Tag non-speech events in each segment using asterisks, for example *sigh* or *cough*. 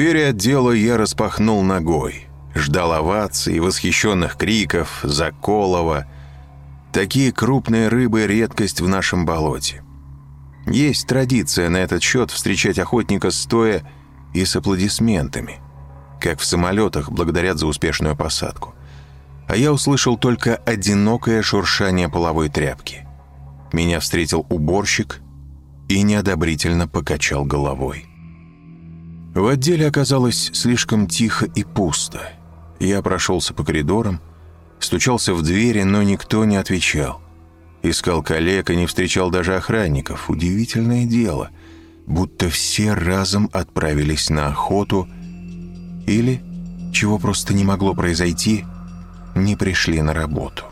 Двери отдела я распахнул ногой. Ждал оваций, восхищенных криков, заколова. Такие крупные рыбы — редкость в нашем болоте. Есть традиция на этот счет встречать охотника стоя и с аплодисментами, как в самолетах благодарят за успешную посадку. А я услышал только одинокое шуршание половой тряпки. Меня встретил уборщик и неодобрительно покачал головой. В отделе оказалось слишком тихо и пусто. Я прошелся по коридорам, стучался в двери, но никто не отвечал. Искал коллег и не встречал даже охранников. Удивительное дело, будто все разом отправились на охоту или, чего просто не могло произойти, не пришли на работу.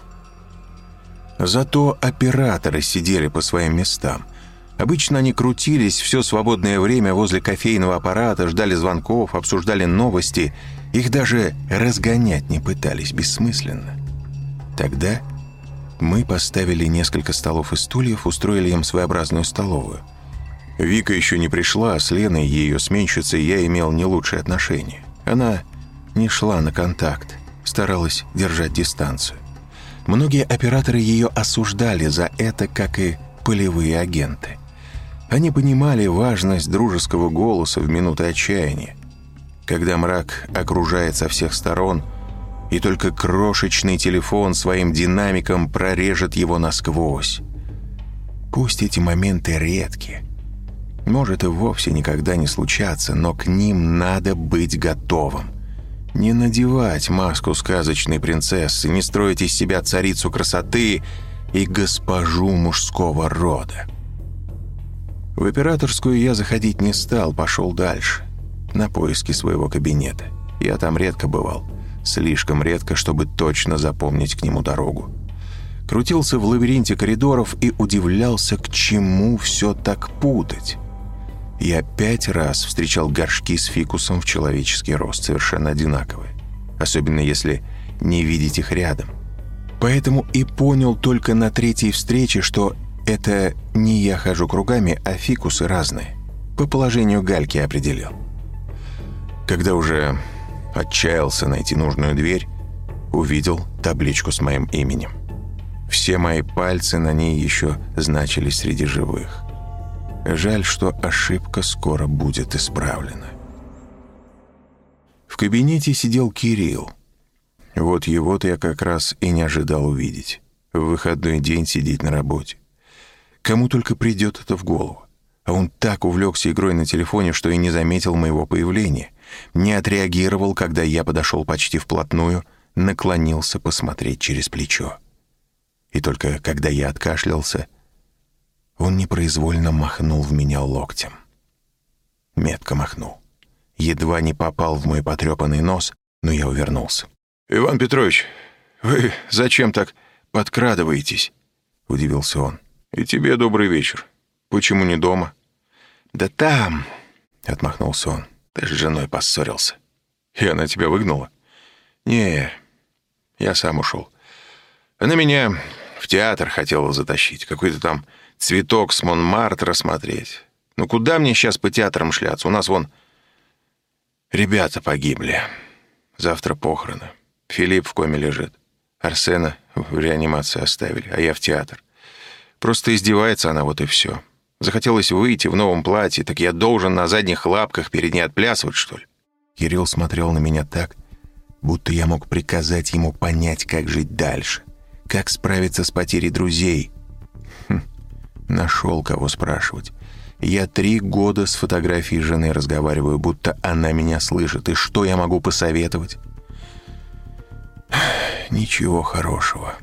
Зато операторы сидели по своим местам – Обычно они крутились все свободное время возле кофейного аппарата, ждали звонков, обсуждали новости. Их даже разгонять не пытались, бессмысленно. Тогда мы поставили несколько столов и стульев, устроили им своеобразную столовую. Вика еще не пришла, а с Леной, ее сменщицей, я имел не лучшие отношения. Она не шла на контакт, старалась держать дистанцию. Многие операторы ее осуждали за это, как и полевые агенты. Они понимали важность дружеского голоса в минуты отчаяния, когда мрак окружает со всех сторон, и только крошечный телефон своим динамиком прорежет его насквозь. Пусть эти моменты редки, может и вовсе никогда не случаться, но к ним надо быть готовым. Не надевать маску сказочной принцессы, не строить из себя царицу красоты и госпожу мужского рода. В операторскую я заходить не стал, пошел дальше, на поиски своего кабинета. Я там редко бывал, слишком редко, чтобы точно запомнить к нему дорогу. Крутился в лабиринте коридоров и удивлялся, к чему все так путать. Я пять раз встречал горшки с фикусом в человеческий рост, совершенно одинаковые. Особенно если не видеть их рядом. Поэтому и понял только на третьей встрече, что это не я хожу кругами, а фикусы разные. По положению гальки определил. Когда уже отчаялся найти нужную дверь, увидел табличку с моим именем. Все мои пальцы на ней еще значились среди живых. Жаль, что ошибка скоро будет исправлена. В кабинете сидел Кирилл. Вот его-то я как раз и не ожидал увидеть. В выходной день сидеть на работе. Кому только придет это в голову. А он так увлекся игрой на телефоне, что и не заметил моего появления. Не отреагировал, когда я подошел почти вплотную, наклонился посмотреть через плечо. И только когда я откашлялся, он непроизвольно махнул в меня локтем. Метко махнул. Едва не попал в мой потрепанный нос, но я увернулся. «Иван Петрович, вы зачем так подкрадываетесь?» — удивился он. «И тебе добрый вечер. Почему не дома?» «Да там...» — отмахнулся он. «Ты с женой поссорился». «И она тебя выгнала?» «Не, я сам ушел. Она меня в театр хотела затащить. Какой-то там цветок с Монмартра смотреть. Ну куда мне сейчас по театрам шляться? У нас вон ребята погибли. Завтра похороны. Филипп в коме лежит. Арсена в реанимации оставили, а я в театр. Просто издевается она, вот и все. Захотелось выйти в новом платье, так я должен на задних лапках перед ней отплясывать, что ли? Кирилл смотрел на меня так, будто я мог приказать ему понять, как жить дальше, как справиться с потерей друзей. Хм, нашел кого спрашивать. Я три года с фотографией жены разговариваю, будто она меня слышит. И что я могу посоветовать? Ничего хорошего.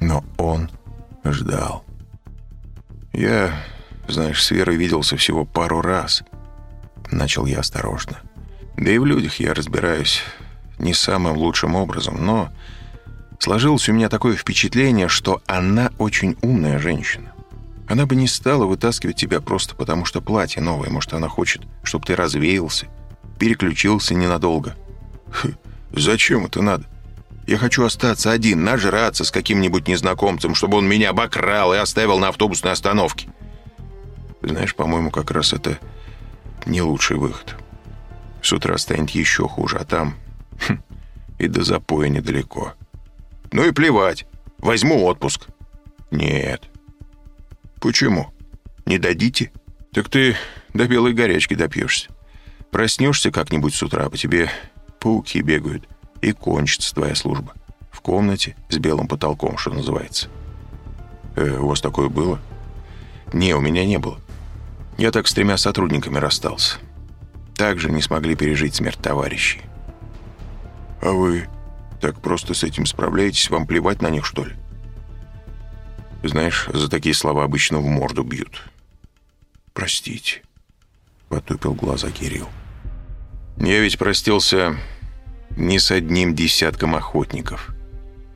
Но он ждал. «Я, знаешь, с Верой виделся всего пару раз», — начал я осторожно. «Да и в людях я разбираюсь не самым лучшим образом, но сложилось у меня такое впечатление, что она очень умная женщина. Она бы не стала вытаскивать тебя просто потому, что платье новое. Может, она хочет, чтобы ты развеялся, переключился ненадолго. Хм, зачем это надо? Я хочу остаться один, нажраться с каким-нибудь незнакомцем, чтобы он меня обокрал и оставил на автобусной остановке. Знаешь, по-моему, как раз это не лучший выход. С утра станет еще хуже, а там хм, и до запоя недалеко. Ну и плевать, возьму отпуск. Нет. Почему? Не дадите? Так ты до белой горячки допьешься. Проснешься как-нибудь с утра, по тебе пауки бегают, и кончится твоя служба. В комнате с белым потолком, что называется. Э, у вас такое было? Не, у меня не было. Я так с тремя сотрудниками расстался. Также не смогли пережить смерть товарищей. А вы так просто с этим справляетесь? Вам плевать на них, что ли? Знаешь, за такие слова обычно в морду бьют. Простите. Потупил глаза Кирилл. Я ведь простился не с одним десятком охотников.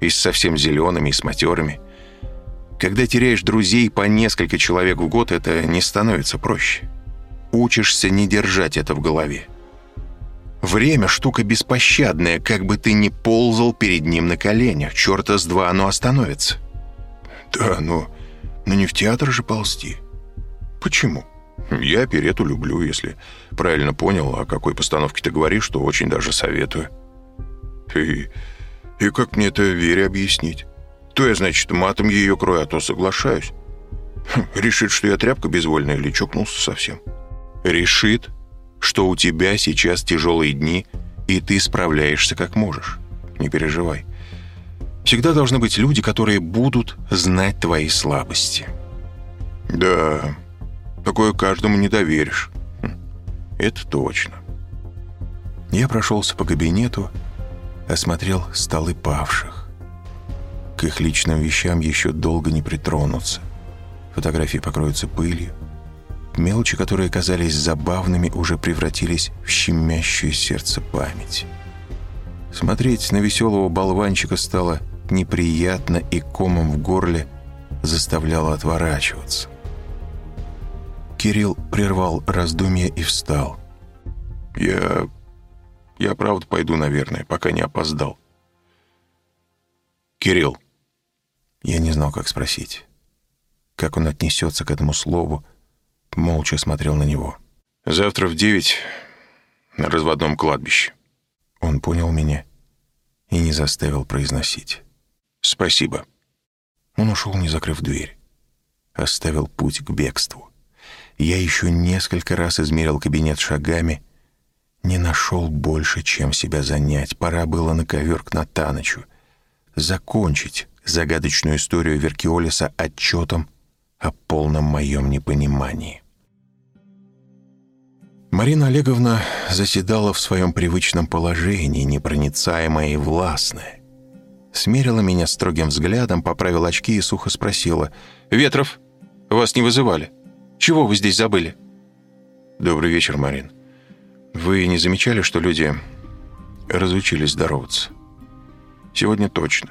И с совсем зелеными, и с матерыми. Когда теряешь друзей по несколько человек в год, это не становится проще. Учишься не держать это в голове. Время — штука беспощадная, как бы ты ни ползал перед ним на коленях. Черта с два оно остановится. Да, но, но не в театр же ползти. Почему? Я оперету люблю, если правильно понял, о какой постановке ты говоришь, что очень даже советую. И, и как мне это Вере объяснить? То я, значит, матом ее крою, а то соглашаюсь. Хм, решит, что я тряпка безвольная или чокнулся совсем. Решит, что у тебя сейчас тяжелые дни, и ты справляешься как можешь. Не переживай. Всегда должны быть люди, которые будут знать твои слабости. Да, такое каждому не доверишь. Хм, это точно. Я прошелся по кабинету, осмотрел столы павших. К их личным вещам еще долго не притронуться. Фотографии покроются пылью. Мелочи, которые казались забавными, уже превратились в щемящую сердце память. Смотреть на веселого болванчика стало неприятно и комом в горле заставляло отворачиваться. Кирилл прервал раздумья и встал. «Я... я правда пойду, наверное, пока не опоздал». «Кирилл». Я не знал, как спросить. Как он отнесется к этому слову, молча смотрел на него. «Завтра в девять на разводном кладбище». Он понял меня и не заставил произносить. «Спасибо». Он ушел, не закрыв дверь. Оставил путь к бегству. Я еще несколько раз измерил кабинет шагами, не нашел больше, чем себя занять. Пора было на ковер к Натанычу. Закончить загадочную историю Веркиолиса отчетом о полном моем непонимании. Марина Олеговна заседала в своем привычном положении, непроницаемая и властная. Смерила меня строгим взглядом, поправила очки и сухо спросила. «Ветров, вас не вызывали? Чего вы здесь забыли?» «Добрый вечер, Марин. Вы не замечали, что люди разучились здороваться?» «Сегодня точно.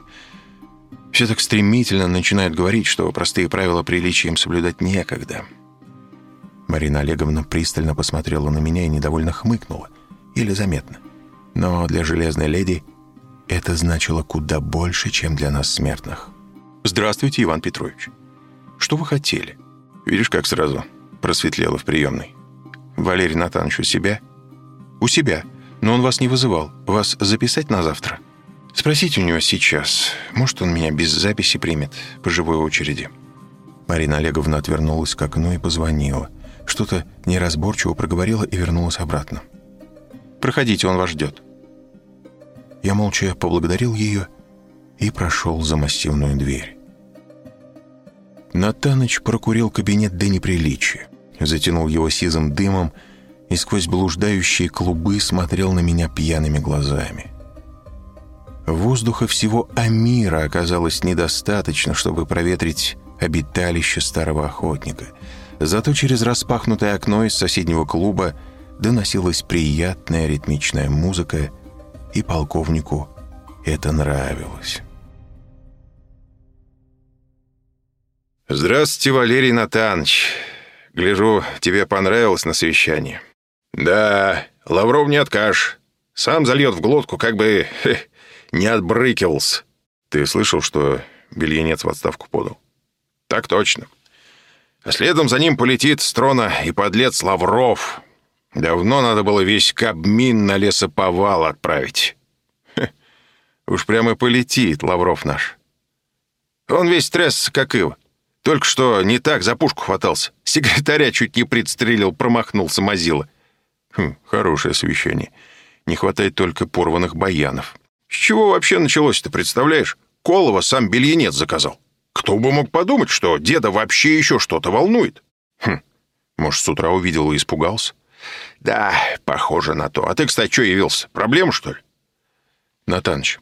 Все так стремительно начинают говорить, что простые правила приличия им соблюдать некогда». Марина Олеговна пристально посмотрела на меня и недовольно хмыкнула. Или заметно. Но для железной леди это значило куда больше, чем для нас смертных. «Здравствуйте, Иван Петрович. Что вы хотели?» «Видишь, как сразу просветлело в приемной. Валерий Натанович у себя?» «У себя. Но он вас не вызывал. Вас записать на завтра?» «Спросите у него сейчас. Может, он меня без записи примет по живой очереди». Марина Олеговна отвернулась к окну и позвонила что-то неразборчиво проговорила и вернулась обратно. «Проходите, он вас ждет». Я молча поблагодарил ее и прошел за массивную дверь. Натаныч прокурил кабинет до неприличия, затянул его сизым дымом и сквозь блуждающие клубы смотрел на меня пьяными глазами. Воздуха всего Амира оказалось недостаточно, чтобы проветрить обиталище старого охотника — Зато через распахнутое окно из соседнего клуба доносилась приятная ритмичная музыка, и полковнику это нравилось. «Здравствуйте, Валерий Натанович. Гляжу, тебе понравилось на совещании». «Да, Лавров не откажешь. Сам зальет в глотку, как бы хе, не отбрыкивался. Ты слышал, что бельенец в отставку подал? Так точно. А следом за ним полетит с трона и подлец Лавров. Давно надо было весь Кабмин на лесоповал отправить. Хе, уж прямо полетит Лавров наш. Он весь трясся, как ива. Только что не так за пушку хватался. Секретаря чуть не предстрелил, промахнулся Мазила. Хм, хорошее освещение. Не хватает только порванных баянов. С чего вообще началось-то, представляешь? Колова сам бельенец заказал. Кто бы мог подумать, что деда вообще еще что-то волнует? Хм, может, с утра увидел и испугался? Да, похоже на то. А ты, кстати, что явился? Проблема, что ли? Натаныч,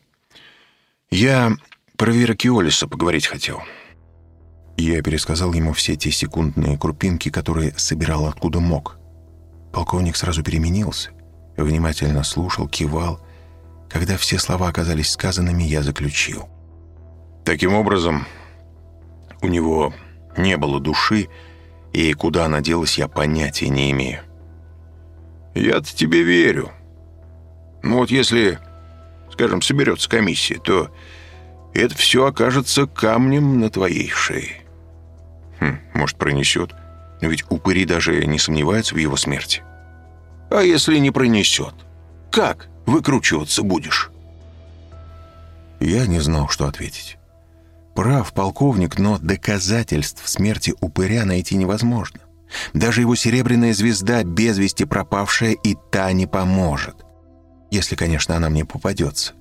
я про Вера Киолиса поговорить хотел. Я пересказал ему все те секундные крупинки, которые собирал откуда мог. Полковник сразу переменился, внимательно слушал, кивал. Когда все слова оказались сказанными, я заключил. Таким образом, у него не было души, и куда она делась, я понятия не имею. Я-то тебе верю. Ну вот если, скажем, соберется комиссия, то это все окажется камнем на твоей шее. Хм, может, пронесет. Ведь упыри даже не сомневаются в его смерти. А если не пронесет? Как выкручиваться будешь? Я не знал, что ответить. Прав полковник, но доказательств смерти упыря найти невозможно. Даже его серебряная звезда, без вести пропавшая, и та не поможет. Если, конечно, она мне попадется.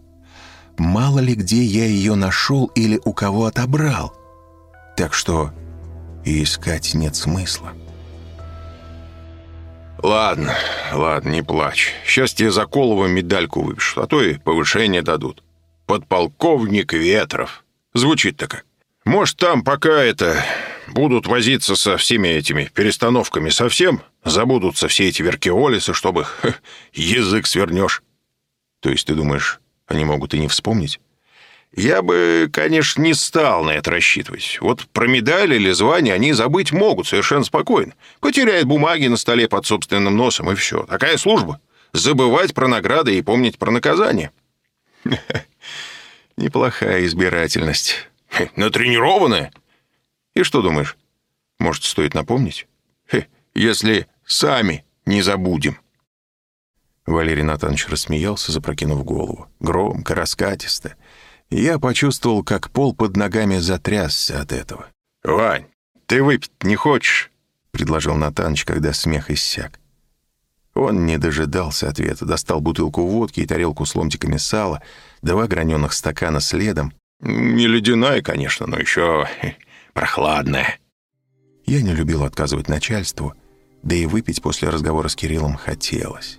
Мало ли где я ее нашел или у кого отобрал. Так что и искать нет смысла. Ладно, ладно, не плачь. Сейчас тебе за Колова медальку выпишут, а то и повышение дадут. Подполковник Ветров. Звучит-то как. Может, там пока это... Будут возиться со всеми этими перестановками совсем, забудутся все эти веркиолисы, чтобы *laughs* ха, язык свернешь. То есть ты думаешь, они могут и не вспомнить? Я бы, конечно, не стал на это рассчитывать. Вот про медаль или звание они забыть могут совершенно спокойно. Потеряют бумаги на столе под собственным носом, и все. Такая служба. Забывать про награды и помнить про наказание. *laughs* Неплохая избирательность. *laughs* Натренированная. И что думаешь? Может, стоит напомнить? Если сами не забудем. Валерий Натанович рассмеялся, запрокинув голову. Громко, раскатисто. Я почувствовал, как пол под ногами затрясся от этого. «Вань, ты выпить не хочешь?» — предложил Натаныч, когда смех иссяк. Он не дожидался ответа, достал бутылку водки и тарелку с ломтиками сала, два граненых стакана следом. «Не ледяная, конечно, но еще *laughs* прохладная». Я не любил отказывать начальству, да и выпить после разговора с Кириллом хотелось.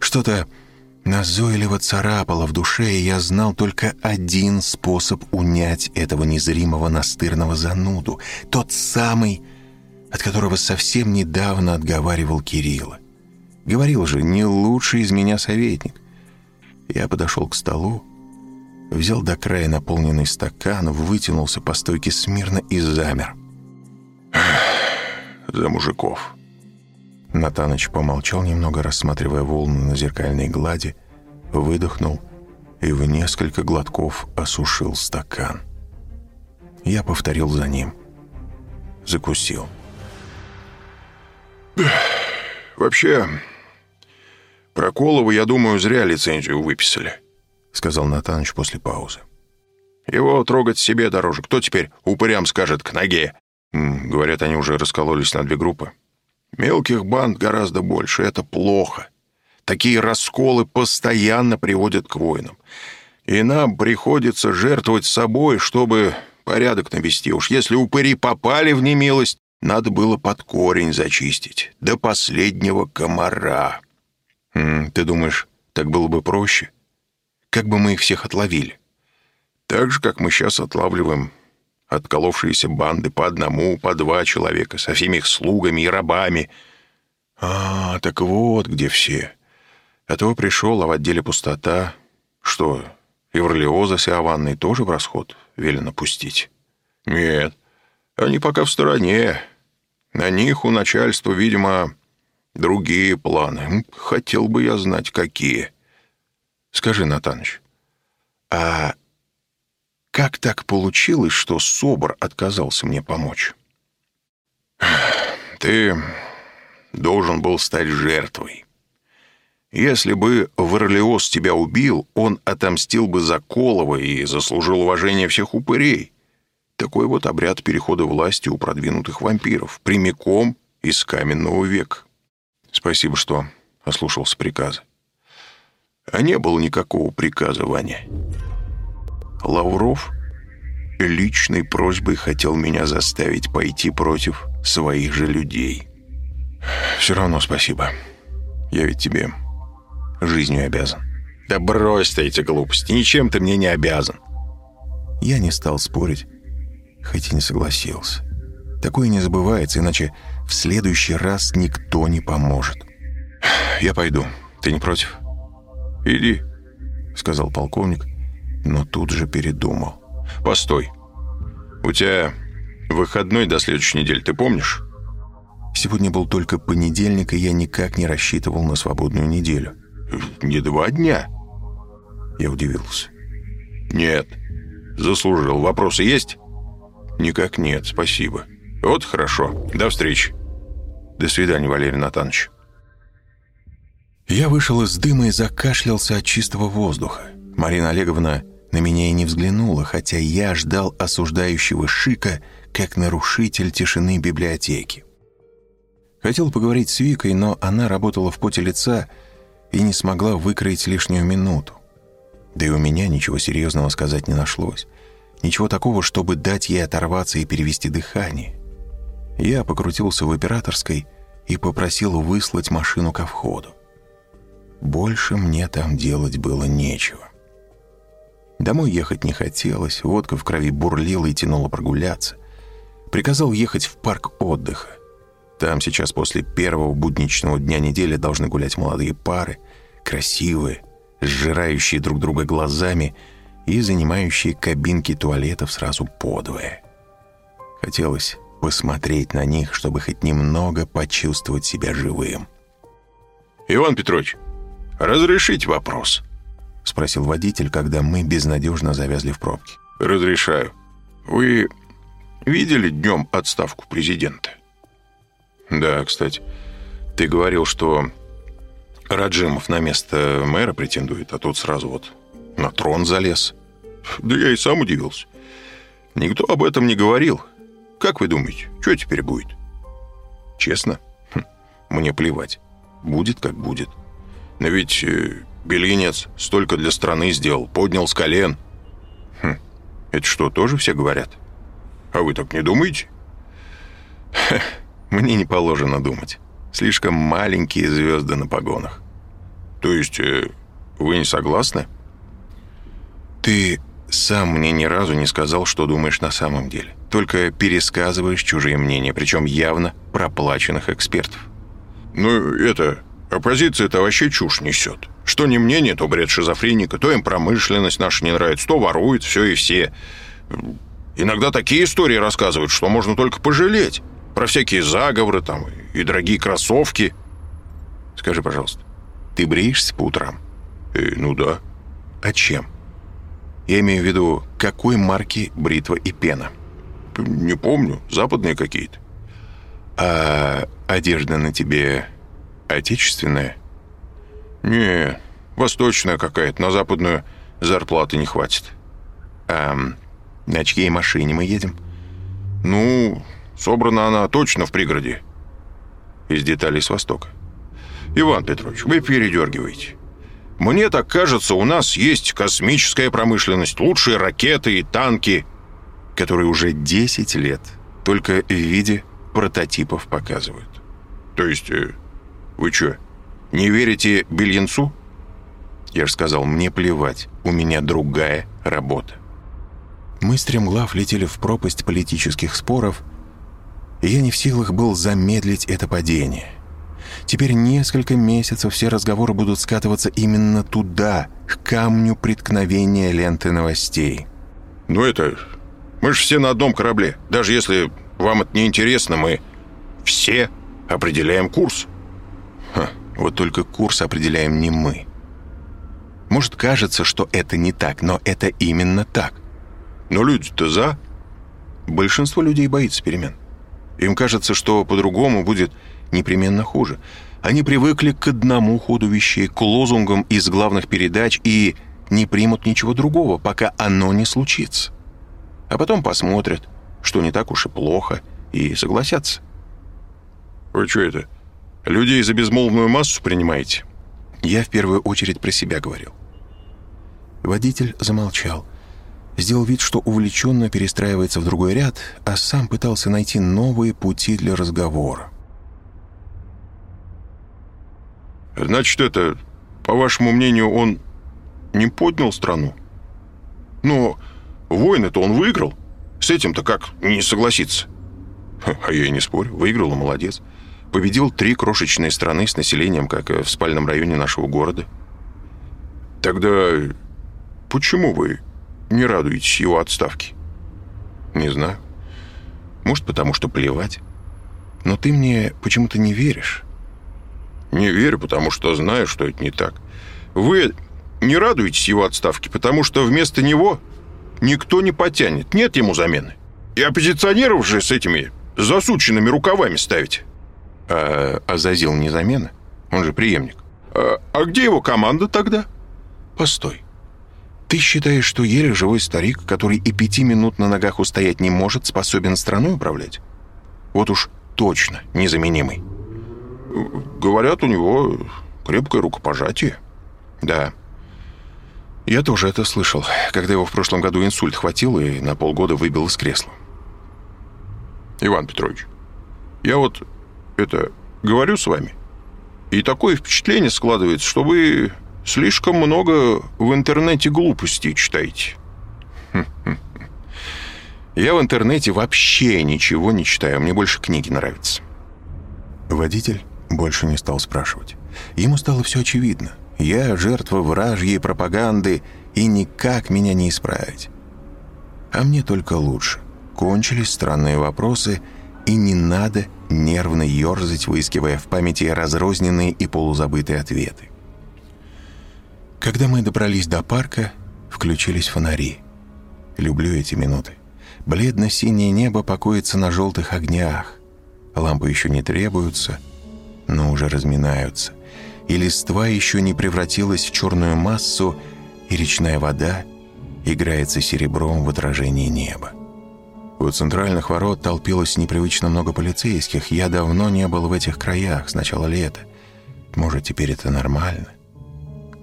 Что-то назойливо царапало в душе, и я знал только один способ унять этого незримого настырного зануду, тот самый, от которого совсем недавно отговаривал Кирилла. Говорил же, не лучший из меня советник. Я подошел к столу, взял до края наполненный стакан, вытянулся по стойке смирно и замер. «За мужиков», Натаныч помолчал немного, рассматривая волны на зеркальной глади, выдохнул и в несколько глотков осушил стакан. Я повторил за ним. Закусил. *sighs* «Вообще, Проколову, я думаю, зря лицензию выписали», — сказал Натаныч после паузы. «Его трогать себе дороже. Кто теперь упырям скажет к ноге?» «Говорят, они уже раскололись на две группы». Мелких банд гораздо больше, это плохо. Такие расколы постоянно приводят к войнам. И нам приходится жертвовать собой, чтобы порядок навести. Уж если упыри попали в немилость, надо было под корень зачистить. До последнего комара. М -м, ты думаешь, так было бы проще? Как бы мы их всех отловили? Так же, как мы сейчас отлавливаем отколовшиеся банды по одному, по два человека, со всеми их слугами и рабами. А, так вот где все. А то пришел, а в отделе пустота. Что, и Варлиоза с Иованной тоже в расход велено пустить? Нет, они пока в стороне. На них у начальства, видимо, другие планы. Хотел бы я знать, какие. Скажи, Натаныч, а как так получилось, что Собор отказался мне помочь? Ты должен был стать жертвой. Если бы Варлеос тебя убил, он отомстил бы за Колова и заслужил уважение всех упырей. Такой вот обряд перехода власти у продвинутых вампиров, прямиком из каменного века. Спасибо, что ослушался приказа. А не было никакого приказа, Ваня. Лавров личной просьбой хотел меня заставить пойти против своих же людей. Все равно спасибо. Я ведь тебе жизнью обязан. Да брось ты эти глупости, ничем ты мне не обязан. Я не стал спорить, хоть и не согласился. Такое не забывается, иначе в следующий раз никто не поможет. Я пойду. Ты не против? Иди, сказал полковник, но тут же передумал. Постой. У тебя выходной до следующей недели, ты помнишь? Сегодня был только понедельник, и я никак не рассчитывал на свободную неделю. Не два дня? Я удивился. Нет. Заслужил. Вопросы есть? Никак нет, спасибо. Вот хорошо. До встречи. До свидания, Валерий Натанович. Я вышел из дыма и закашлялся от чистого воздуха. Марина Олеговна на меня и не взглянула, хотя я ждал осуждающего шика, как нарушитель тишины библиотеки. Хотел поговорить с Викой, но она работала в поте лица и не смогла выкроить лишнюю минуту. Да и у меня ничего серьезного сказать не нашлось. Ничего такого, чтобы дать ей оторваться и перевести дыхание. Я покрутился в операторской и попросил выслать машину ко входу. Больше мне там делать было нечего. Домой ехать не хотелось, водка в крови бурлила и тянула прогуляться. Приказал ехать в парк отдыха. Там сейчас после первого будничного дня недели должны гулять молодые пары, красивые, сжирающие друг друга глазами и занимающие кабинки туалетов сразу подвое. Хотелось посмотреть на них, чтобы хоть немного почувствовать себя живым. «Иван Петрович, разрешите вопрос?» — спросил водитель, когда мы безнадежно завязли в пробке. «Разрешаю. Вы видели днем отставку президента?» «Да, кстати. Ты говорил, что Раджимов на место мэра претендует, а тут сразу вот на трон залез». «Да я и сам удивился. Никто об этом не говорил. Как вы думаете, что теперь будет?» «Честно? Хм, мне плевать. Будет, как будет. Но ведь э, Белинец столько для страны сделал, поднял с колен». «Хм, это что, тоже все говорят?» «А вы так не думаете?» Мне не положено думать. Слишком маленькие звезды на погонах. То есть э, вы не согласны? Ты сам мне ни разу не сказал, что думаешь на самом деле. Только пересказываешь чужие мнения, причем явно проплаченных экспертов. Ну, это... Оппозиция-то вообще чушь несет. Что не мнение, то бред шизофреника, то им промышленность наша не нравится, то ворует все и все. Иногда такие истории рассказывают, что можно только пожалеть. Про всякие заговоры там и дорогие кроссовки. Скажи, пожалуйста, ты бреешься по утрам? Э, ну да. А чем? Я имею в виду, какой марки бритва и пена? Не помню. Западные какие-то. А одежда на тебе отечественная? Не, восточная какая-то. На западную зарплаты не хватит. А на чьей машине мы едем? Ну, Собрана она точно в пригороде. Из деталей с востока. Иван Петрович, вы передергиваете. Мне так кажется, у нас есть космическая промышленность, лучшие ракеты и танки, которые уже 10 лет только в виде прототипов показывают. То есть, э, вы что, не верите Бельянцу? Я же сказал, мне плевать, у меня другая работа. Мы стремглав летели в пропасть политических споров, и я не в силах был замедлить это падение. Теперь несколько месяцев все разговоры будут скатываться именно туда, к камню преткновения ленты новостей. «Ну это... Мы же все на одном корабле. Даже если вам это не интересно, мы все определяем курс». Вот только курс определяем не мы. Может, кажется, что это не так, но это именно так. Но люди-то за. Большинство людей боится перемен. Им кажется, что по-другому будет непременно хуже. Они привыкли к одному ходу вещей, к лозунгам из главных передач и не примут ничего другого, пока оно не случится. А потом посмотрят, что не так уж и плохо, и согласятся. Вы что это, людей за безмолвную массу принимаете? Я в первую очередь про себя говорил. Водитель замолчал. Сделал вид, что увлеченно перестраивается в другой ряд, а сам пытался найти новые пути для разговора. Значит, это, по вашему мнению, он не поднял страну? Но войны-то он выиграл. С этим-то как не согласиться? А я и не спорю. Выиграл и молодец. Победил три крошечные страны с населением, как в спальном районе нашего города. Тогда почему вы не радуетесь его отставке? Не знаю. Может, потому что плевать. Но ты мне почему-то не веришь. Не верю, потому что знаю, что это не так. Вы не радуетесь его отставке, потому что вместо него никто не потянет. Нет ему замены. И оппозиционеров же с этими засученными рукавами ставить. А Азазил не замена? Он же преемник. А, а где его команда тогда? Постой. Ты считаешь, что еле живой старик, который и пяти минут на ногах устоять не может, способен страной управлять? Вот уж точно незаменимый. Говорят, у него крепкое рукопожатие. Да. Я тоже это слышал, когда его в прошлом году инсульт хватил и на полгода выбил из кресла. Иван Петрович, я вот это говорю с вами, и такое впечатление складывается, что вы слишком много в интернете глупостей читаете. Я в интернете вообще ничего не читаю, мне больше книги нравятся. Водитель больше не стал спрашивать. Ему стало все очевидно. Я жертва вражьей пропаганды, и никак меня не исправить. А мне только лучше. Кончились странные вопросы, и не надо нервно ерзать, выискивая в памяти разрозненные и полузабытые ответы. Когда мы добрались до парка, включились фонари. Люблю эти минуты. Бледно-синее небо покоится на желтых огнях. Лампы еще не требуются, но уже разминаются. И листва еще не превратилась в черную массу, и речная вода играется серебром в отражении неба. У центральных ворот толпилось непривычно много полицейских. Я давно не был в этих краях с начала лета. Может, теперь это нормально?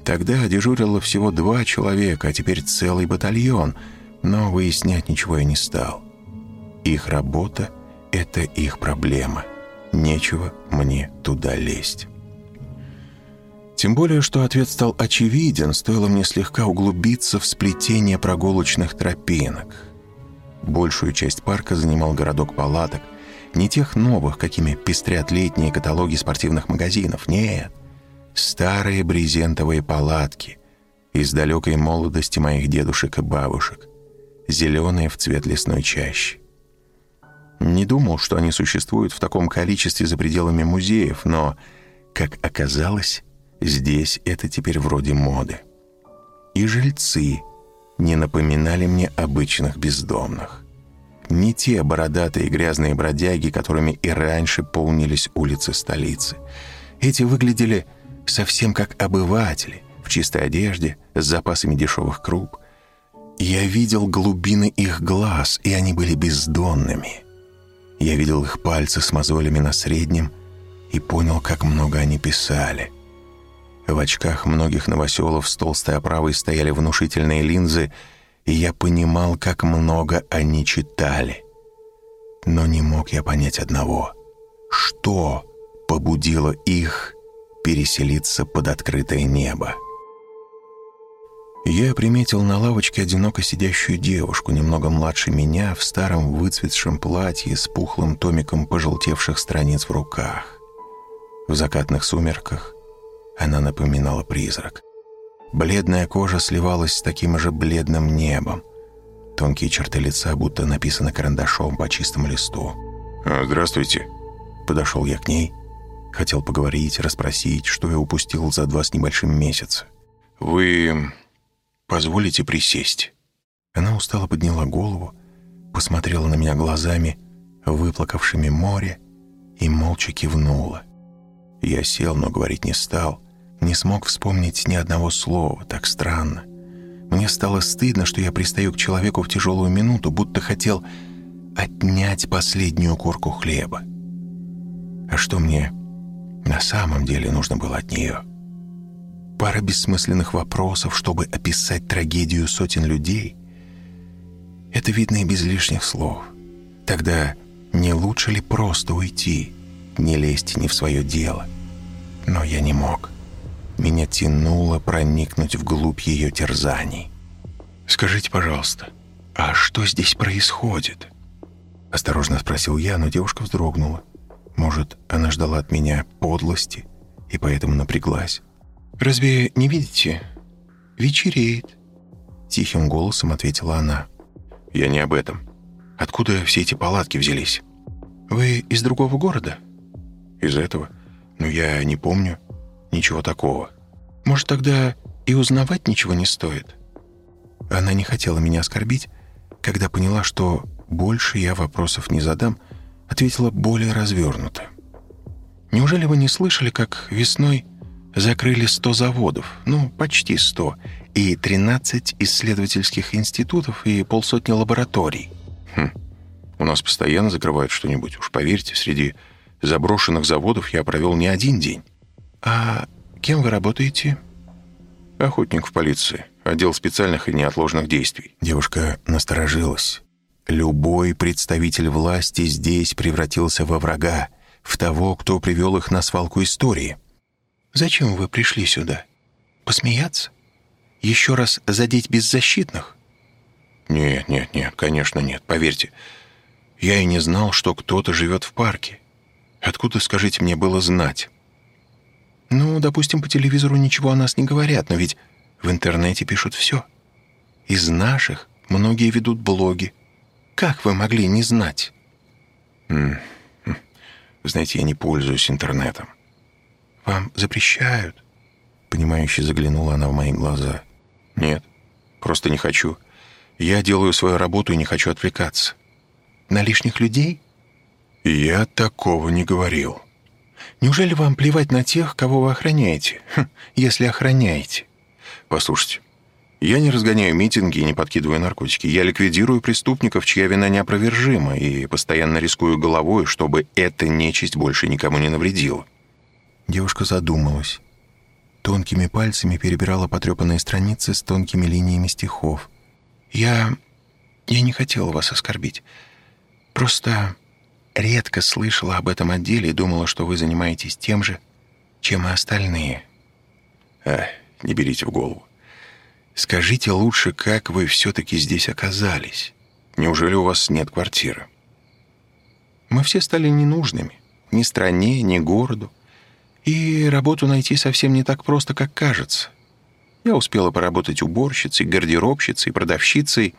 Тогда дежурило всего два человека, а теперь целый батальон, но выяснять ничего я не стал. Их работа — это их проблема. Нечего мне туда лезть. Тем более, что ответ стал очевиден, стоило мне слегка углубиться в сплетение прогулочных тропинок. Большую часть парка занимал городок палаток, не тех новых, какими пестрят летние каталоги спортивных магазинов, нет. Старые брезентовые палатки из далекой молодости моих дедушек и бабушек, зеленые в цвет лесной чащи. Не думал, что они существуют в таком количестве за пределами музеев, но, как оказалось, здесь это теперь вроде моды. И жильцы не напоминали мне обычных бездомных. Не те бородатые грязные бродяги, которыми и раньше полнились улицы столицы. Эти выглядели совсем как обыватели, в чистой одежде, с запасами дешевых круп. Я видел глубины их глаз, и они были бездонными. Я видел их пальцы с мозолями на среднем и понял, как много они писали. В очках многих новоселов с толстой оправой стояли внушительные линзы, и я понимал, как много они читали. Но не мог я понять одного. Что побудило их переселиться под открытое небо. Я приметил на лавочке одиноко сидящую девушку, немного младше меня, в старом выцветшем платье с пухлым томиком пожелтевших страниц в руках. В закатных сумерках она напоминала призрак. Бледная кожа сливалась с таким же бледным небом. Тонкие черты лица будто написаны карандашом по чистому листу. «А, «Здравствуйте». Подошел я к ней, хотел поговорить, расспросить, что я упустил за два с небольшим месяца. «Вы позволите присесть?» Она устало подняла голову, посмотрела на меня глазами, выплакавшими море, и молча кивнула. Я сел, но говорить не стал, не смог вспомнить ни одного слова, так странно. Мне стало стыдно, что я пристаю к человеку в тяжелую минуту, будто хотел отнять последнюю корку хлеба. А что мне на самом деле нужно было от нее? Пара бессмысленных вопросов, чтобы описать трагедию сотен людей. Это видно и без лишних слов. Тогда не лучше ли просто уйти, не лезть не в свое дело? Но я не мог. Меня тянуло проникнуть вглубь ее терзаний. «Скажите, пожалуйста, а что здесь происходит?» Осторожно спросил я, но девушка вздрогнула. Может, она ждала от меня подлости и поэтому напряглась. «Разве не видите? Вечереет», — тихим голосом ответила она. «Я не об этом. Откуда все эти палатки взялись?» «Вы из другого города?» «Из этого? Ну, я не помню. Ничего такого». «Может, тогда и узнавать ничего не стоит?» Она не хотела меня оскорбить, когда поняла, что больше я вопросов не задам, ответила более развернуто. «Неужели вы не слышали, как весной закрыли 100 заводов, ну, почти 100, и 13 исследовательских институтов и полсотни лабораторий?» «Хм, у нас постоянно закрывают что-нибудь, уж поверьте, среди заброшенных заводов я провел не один день». «А кем вы работаете?» «Охотник в полиции, отдел специальных и неотложных действий». Девушка насторожилась. Любой представитель власти здесь превратился во врага, в того, кто привел их на свалку истории. «Зачем вы пришли сюда? Посмеяться? Еще раз задеть беззащитных?» «Нет, нет, нет, конечно нет, поверьте. Я и не знал, что кто-то живет в парке. Откуда, скажите мне, было знать?» «Ну, допустим, по телевизору ничего о нас не говорят, но ведь в интернете пишут все. Из наших многие ведут блоги, как вы могли не знать? М -м Знаете, я не пользуюсь интернетом. Вам запрещают? Понимающе заглянула она в мои глаза. Нет, просто не хочу. Я делаю свою работу и не хочу отвлекаться. На лишних людей? Я такого не говорил. Неужели вам плевать на тех, кого вы охраняете? Хм, если охраняете. Послушайте, я не разгоняю митинги и не подкидываю наркотики. Я ликвидирую преступников, чья вина неопровержима, и постоянно рискую головой, чтобы эта нечисть больше никому не навредила». Девушка задумалась. Тонкими пальцами перебирала потрепанные страницы с тонкими линиями стихов. «Я... я не хотела вас оскорбить. Просто редко слышала об этом отделе и думала, что вы занимаетесь тем же, чем и остальные». «Ах, не берите в голову. Скажите лучше, как вы все-таки здесь оказались? Неужели у вас нет квартиры? Мы все стали ненужными. Ни стране, ни городу. И работу найти совсем не так просто, как кажется. Я успела поработать уборщицей, гардеробщицей, продавщицей.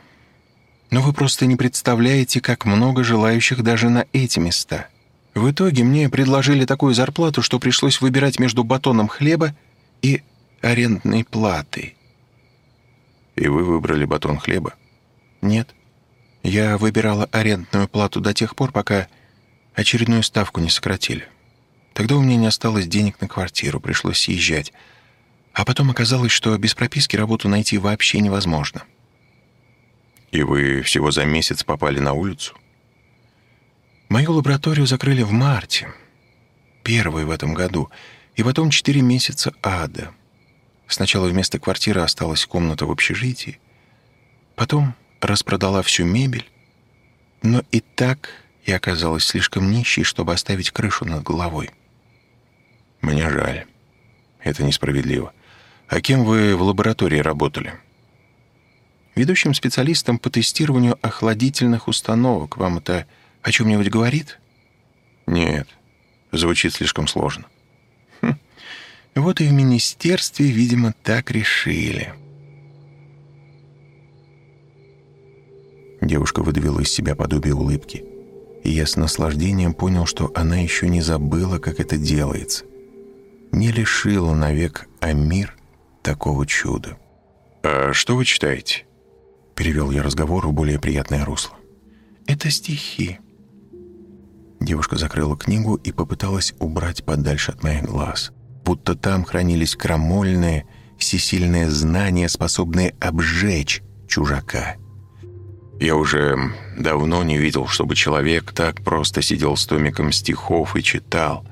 Но вы просто не представляете, как много желающих даже на эти места. В итоге мне предложили такую зарплату, что пришлось выбирать между батоном хлеба и арендной платой. И вы выбрали батон хлеба? Нет. Я выбирала арендную плату до тех пор, пока очередную ставку не сократили. Тогда у меня не осталось денег на квартиру, пришлось съезжать. А потом оказалось, что без прописки работу найти вообще невозможно. И вы всего за месяц попали на улицу? Мою лабораторию закрыли в марте, первую в этом году, и потом четыре месяца ада — Сначала вместо квартиры осталась комната в общежитии, потом распродала всю мебель, но и так я оказалась слишком нищей, чтобы оставить крышу над головой. Мне жаль. Это несправедливо. А кем вы в лаборатории работали? Ведущим специалистом по тестированию охладительных установок. Вам это о чем-нибудь говорит? Нет, звучит слишком сложно. Вот и в министерстве, видимо, так решили. Девушка выдавила из себя подобие улыбки, и я с наслаждением понял, что она еще не забыла, как это делается. Не лишила навек Амир такого чуда. «А что вы читаете?» Перевел я разговор в более приятное русло. «Это стихи». Девушка закрыла книгу и попыталась убрать подальше от моих глаз, будто там хранились крамольные, всесильные знания, способные обжечь чужака. Я уже давно не видел, чтобы человек так просто сидел с томиком стихов и читал.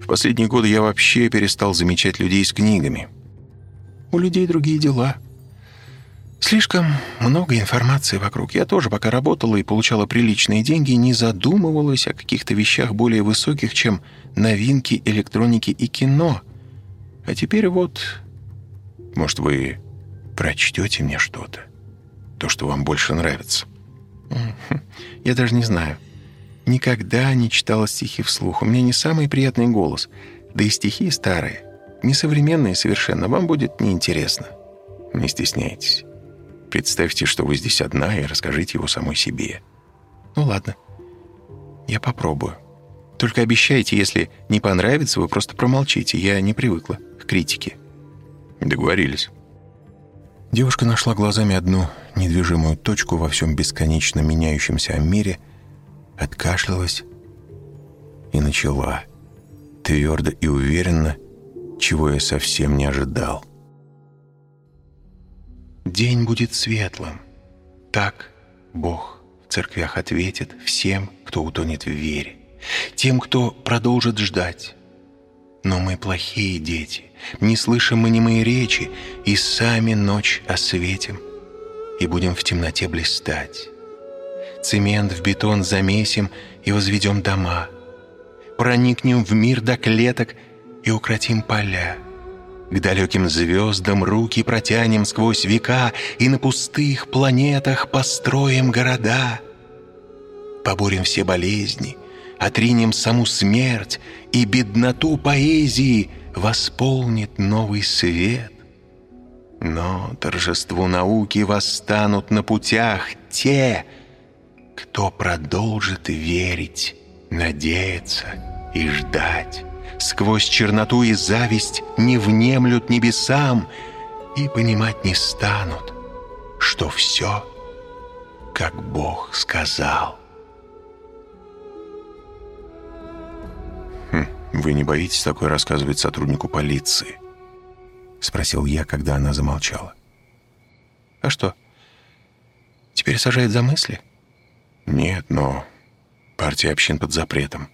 В последние годы я вообще перестал замечать людей с книгами. У людей другие дела. Слишком много информации вокруг. Я тоже, пока работала и получала приличные деньги, не задумывалась о каких-то вещах более высоких, чем новинки электроники и кино. А теперь вот... Может, вы прочтете мне что-то? то, что вам больше нравится. Я даже не знаю. Никогда не читала стихи вслух. У меня не самый приятный голос. Да и стихи старые. Несовременные совершенно. Вам будет неинтересно. Не стесняйтесь. Представьте, что вы здесь одна, и расскажите его самой себе. Ну ладно. Я попробую. Только обещайте, если не понравится, вы просто промолчите. Я не привыкла к критике. Договорились. Девушка нашла глазами одну недвижимую точку во всем бесконечно меняющемся мире, откашлялась и начала, твердо и уверенно, чего я совсем не ожидал. День будет светлым. Так Бог в церквях ответит всем, кто утонет в вере, тем, кто продолжит ждать. Но мы плохие дети, не слышим мы немые речи, и сами ночь осветим, и будем в темноте блистать. Цемент в бетон замесим и возведем дома. Проникнем в мир до клеток и укротим поля. К далеким звездам руки протянем сквозь века И на пустых планетах построим города. Поборем все болезни, отринем саму смерть И бедноту поэзии — восполнит новый свет. Но торжеству науки восстанут на путях те, кто продолжит верить, надеяться и ждать. Сквозь черноту и зависть не внемлют небесам и понимать не станут, что все, как Бог сказал. «Вы не боитесь такое рассказывать сотруднику полиции?» — спросил я, когда она замолчала. «А что, теперь сажают за мысли?» «Нет, но партия общин под запретом».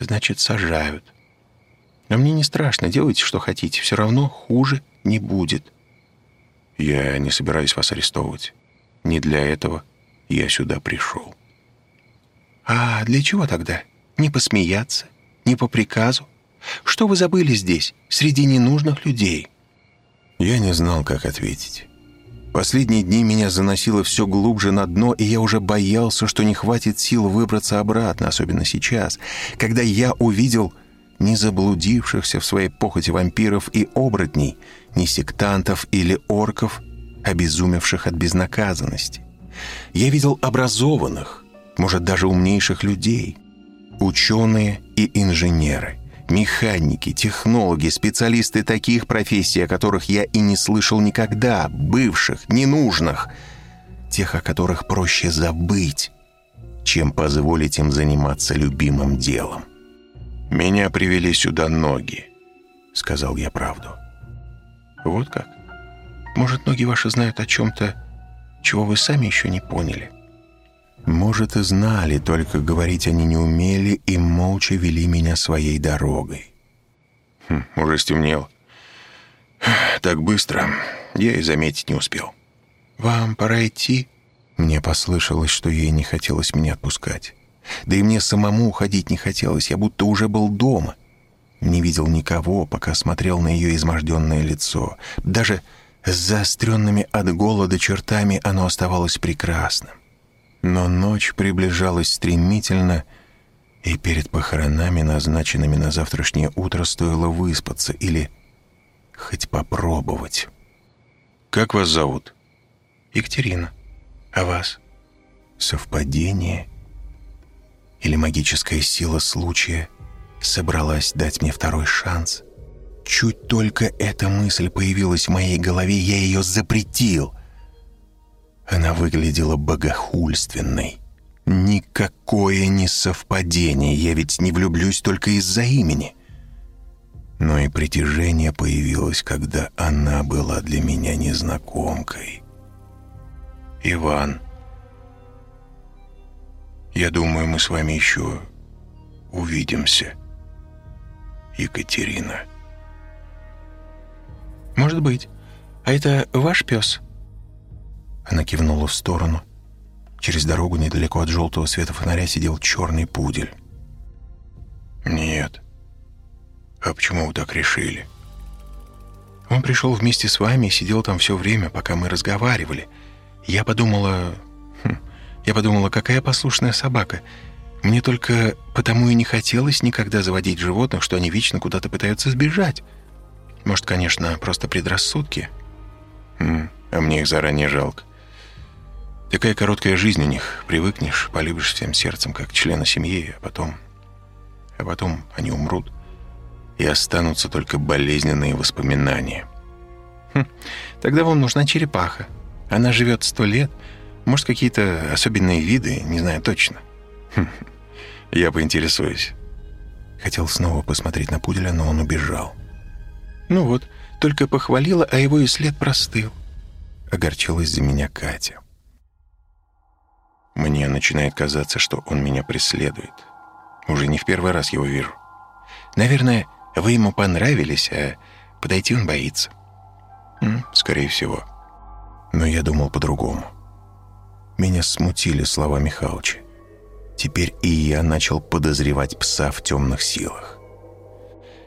«Значит, сажают. Но мне не страшно, делайте, что хотите, все равно хуже не будет». «Я не собираюсь вас арестовывать. Не для этого я сюда пришел». «А для чего тогда? Не посмеяться?» Не по приказу? Что вы забыли здесь, среди ненужных людей?» Я не знал, как ответить. Последние дни меня заносило все глубже на дно, и я уже боялся, что не хватит сил выбраться обратно, особенно сейчас, когда я увидел не заблудившихся в своей похоти вампиров и оборотней, не сектантов или орков, обезумевших от безнаказанности. Я видел образованных, может, даже умнейших людей — Ученые и инженеры, механики, технологи, специалисты таких профессий, о которых я и не слышал никогда, бывших, ненужных, тех, о которых проще забыть, чем позволить им заниматься любимым делом. «Меня привели сюда ноги», — сказал я правду. «Вот как? Может, ноги ваши знают о чем-то, чего вы сами еще не поняли?» Может, и знали, только говорить они не умели и молча вели меня своей дорогой. Хм, уже стемнело. Так быстро я и заметить не успел. «Вам пора идти?» Мне послышалось, что ей не хотелось меня отпускать. Да и мне самому уходить не хотелось, я будто уже был дома. Не видел никого, пока смотрел на ее изможденное лицо. Даже с заостренными от голода чертами оно оставалось прекрасным. Но ночь приближалась стремительно, и перед похоронами, назначенными на завтрашнее утро, стоило выспаться или хоть попробовать. «Как вас зовут?» «Екатерина. А вас?» «Совпадение? Или магическая сила случая собралась дать мне второй шанс?» чуть только эта мысль появилась в моей голове, я ее запретил. Она выглядела богохульственной. Никакое не совпадение, я ведь не влюблюсь только из-за имени. Но и притяжение появилось, когда она была для меня незнакомкой. Иван, я думаю, мы с вами еще увидимся. Екатерина. Может быть. А это ваш пес? Она кивнула в сторону. Через дорогу недалеко от желтого света фонаря сидел черный пудель. «Нет. А почему вы так решили?» «Он пришел вместе с вами и сидел там все время, пока мы разговаривали. Я подумала... Хм, я подумала, какая послушная собака. Мне только потому и не хотелось никогда заводить животных, что они вечно куда-то пытаются сбежать. Может, конечно, просто предрассудки. Хм, а мне их заранее жалко. Такая короткая жизнь у них. Привыкнешь, полюбишь всем сердцем, как члена семьи, а потом... А потом они умрут, и останутся только болезненные воспоминания. Хм, тогда вам нужна черепаха. Она живет сто лет. Может, какие-то особенные виды, не знаю точно. Хм, я поинтересуюсь. Хотел снова посмотреть на пуделя, но он убежал. Ну вот, только похвалила, а его и след простыл. Огорчилась за меня Катя. Мне начинает казаться, что он меня преследует. Уже не в первый раз его вижу. Наверное, вы ему понравились, а подойти он боится. Скорее всего. Но я думал по-другому. Меня смутили слова Михалыча. Теперь и я начал подозревать пса в темных силах.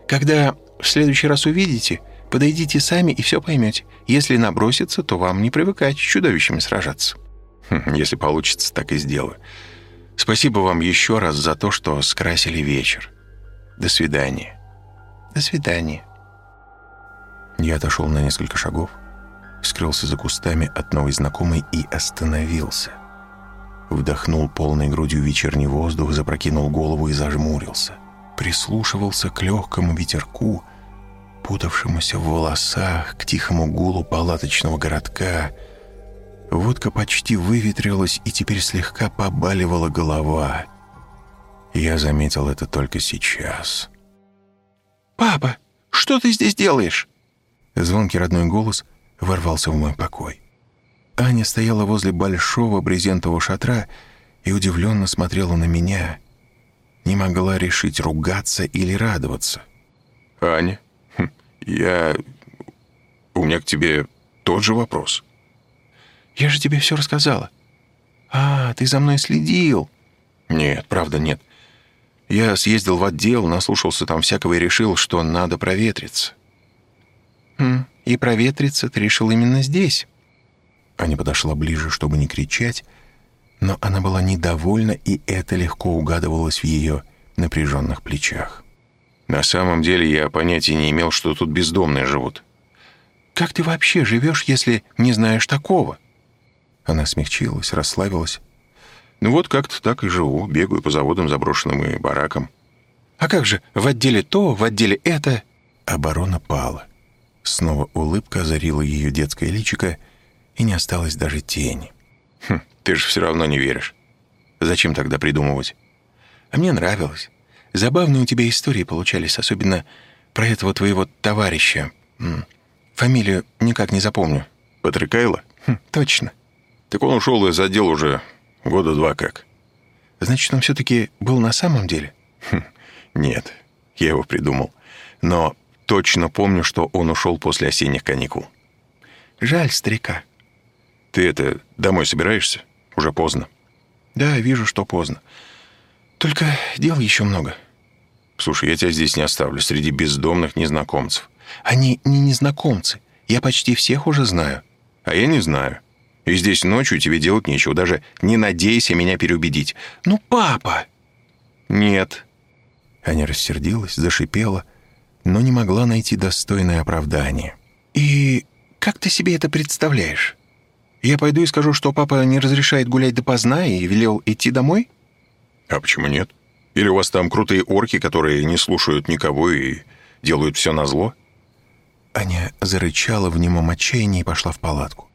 Когда в следующий раз увидите, подойдите сами и все поймете. Если набросится, то вам не привыкать с чудовищами сражаться. Хм, если получится, так и сделаю. Спасибо вам еще раз за то, что скрасили вечер. До свидания. До свидания. Я отошел на несколько шагов, скрылся за кустами от новой знакомой и остановился. Вдохнул полной грудью вечерний воздух, запрокинул голову и зажмурился. Прислушивался к легкому ветерку, путавшемуся в волосах, к тихому гулу палаточного городка — Водка почти выветрилась, и теперь слегка побаливала голова. Я заметил это только сейчас. «Папа, что ты здесь делаешь?» Звонкий родной голос ворвался в мой покой. Аня стояла возле большого брезентового шатра и удивленно смотрела на меня. Не могла решить, ругаться или радоваться. «Аня, хм, я... У меня к тебе тот же вопрос». Я же тебе все рассказала. А, ты за мной следил. Нет, правда нет. Я съездил в отдел, наслушался там всякого и решил, что надо проветриться. Хм, и проветриться ты решил именно здесь. Аня подошла ближе, чтобы не кричать, но она была недовольна, и это легко угадывалось в ее напряженных плечах. На самом деле я понятия не имел, что тут бездомные живут. «Как ты вообще живешь, если не знаешь такого?» Она смягчилась, расслабилась. Ну вот как-то так и живу, бегаю по заводам заброшенным и баракам. А как же, в отделе то, в отделе это? Оборона пала. Снова улыбка озарила ее детское личико, и не осталось даже тени. Хм, ты же все равно не веришь. Зачем тогда придумывать? А мне нравилось. Забавные у тебя истории получались, особенно про этого твоего товарища. Фамилию никак не запомню. Патрикайло? Хм, точно. Так он ушел из отдела уже года два как. Значит, он все-таки был на самом деле? Хм, нет, я его придумал. Но точно помню, что он ушел после осенних каникул. Жаль старика. Ты это, домой собираешься? Уже поздно. Да, вижу, что поздно. Только дел еще много. Слушай, я тебя здесь не оставлю, среди бездомных незнакомцев. Они не незнакомцы. Я почти всех уже знаю. А я не знаю. И здесь ночью тебе делать нечего, даже не надейся меня переубедить. Ну, папа!» «Нет». Аня рассердилась, зашипела, но не могла найти достойное оправдание. «И как ты себе это представляешь? Я пойду и скажу, что папа не разрешает гулять допоздна и велел идти домой?» «А почему нет? Или у вас там крутые орки, которые не слушают никого и делают все на зло? Аня зарычала в немом отчаянии и пошла в палатку.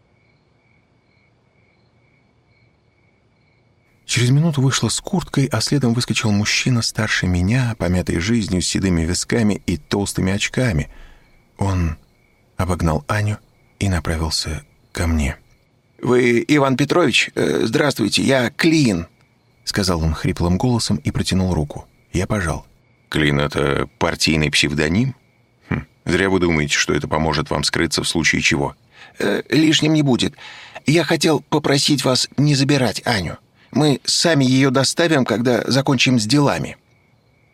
Через минуту вышла с курткой, а следом выскочил мужчина старше меня, помятый жизнью, с седыми висками и толстыми очками. Он обогнал Аню и направился ко мне. «Вы Иван Петрович? Э, здравствуйте, я Клин», — сказал он хриплым голосом и протянул руку. Я пожал. «Клин — это партийный псевдоним? Хм, зря вы думаете, что это поможет вам скрыться в случае чего». Э, «Лишним не будет. Я хотел попросить вас не забирать Аню. Мы сами ее доставим, когда закончим с делами».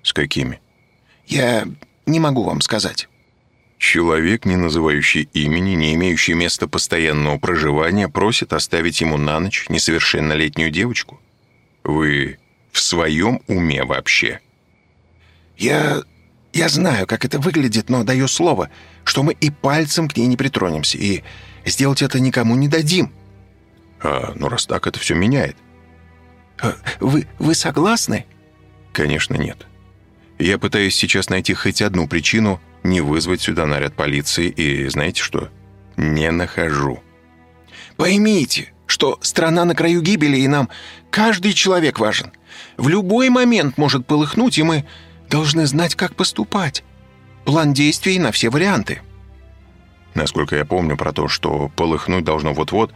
«С какими?» «Я не могу вам сказать». Человек, не называющий имени, не имеющий места постоянного проживания, просит оставить ему на ночь несовершеннолетнюю девочку? Вы в своем уме вообще? Я... я знаю, как это выглядит, но даю слово, что мы и пальцем к ней не притронемся, и сделать это никому не дадим. А, ну раз так, это все меняет. А, вы... вы согласны? Конечно, нет. Я пытаюсь сейчас найти хоть одну причину, не вызвать сюда наряд полиции, и знаете что? Не нахожу. Поймите, что страна на краю гибели, и нам каждый человек важен. В любой момент может полыхнуть, и мы должны знать, как поступать. План действий на все варианты. Насколько я помню про то, что полыхнуть должно вот-вот,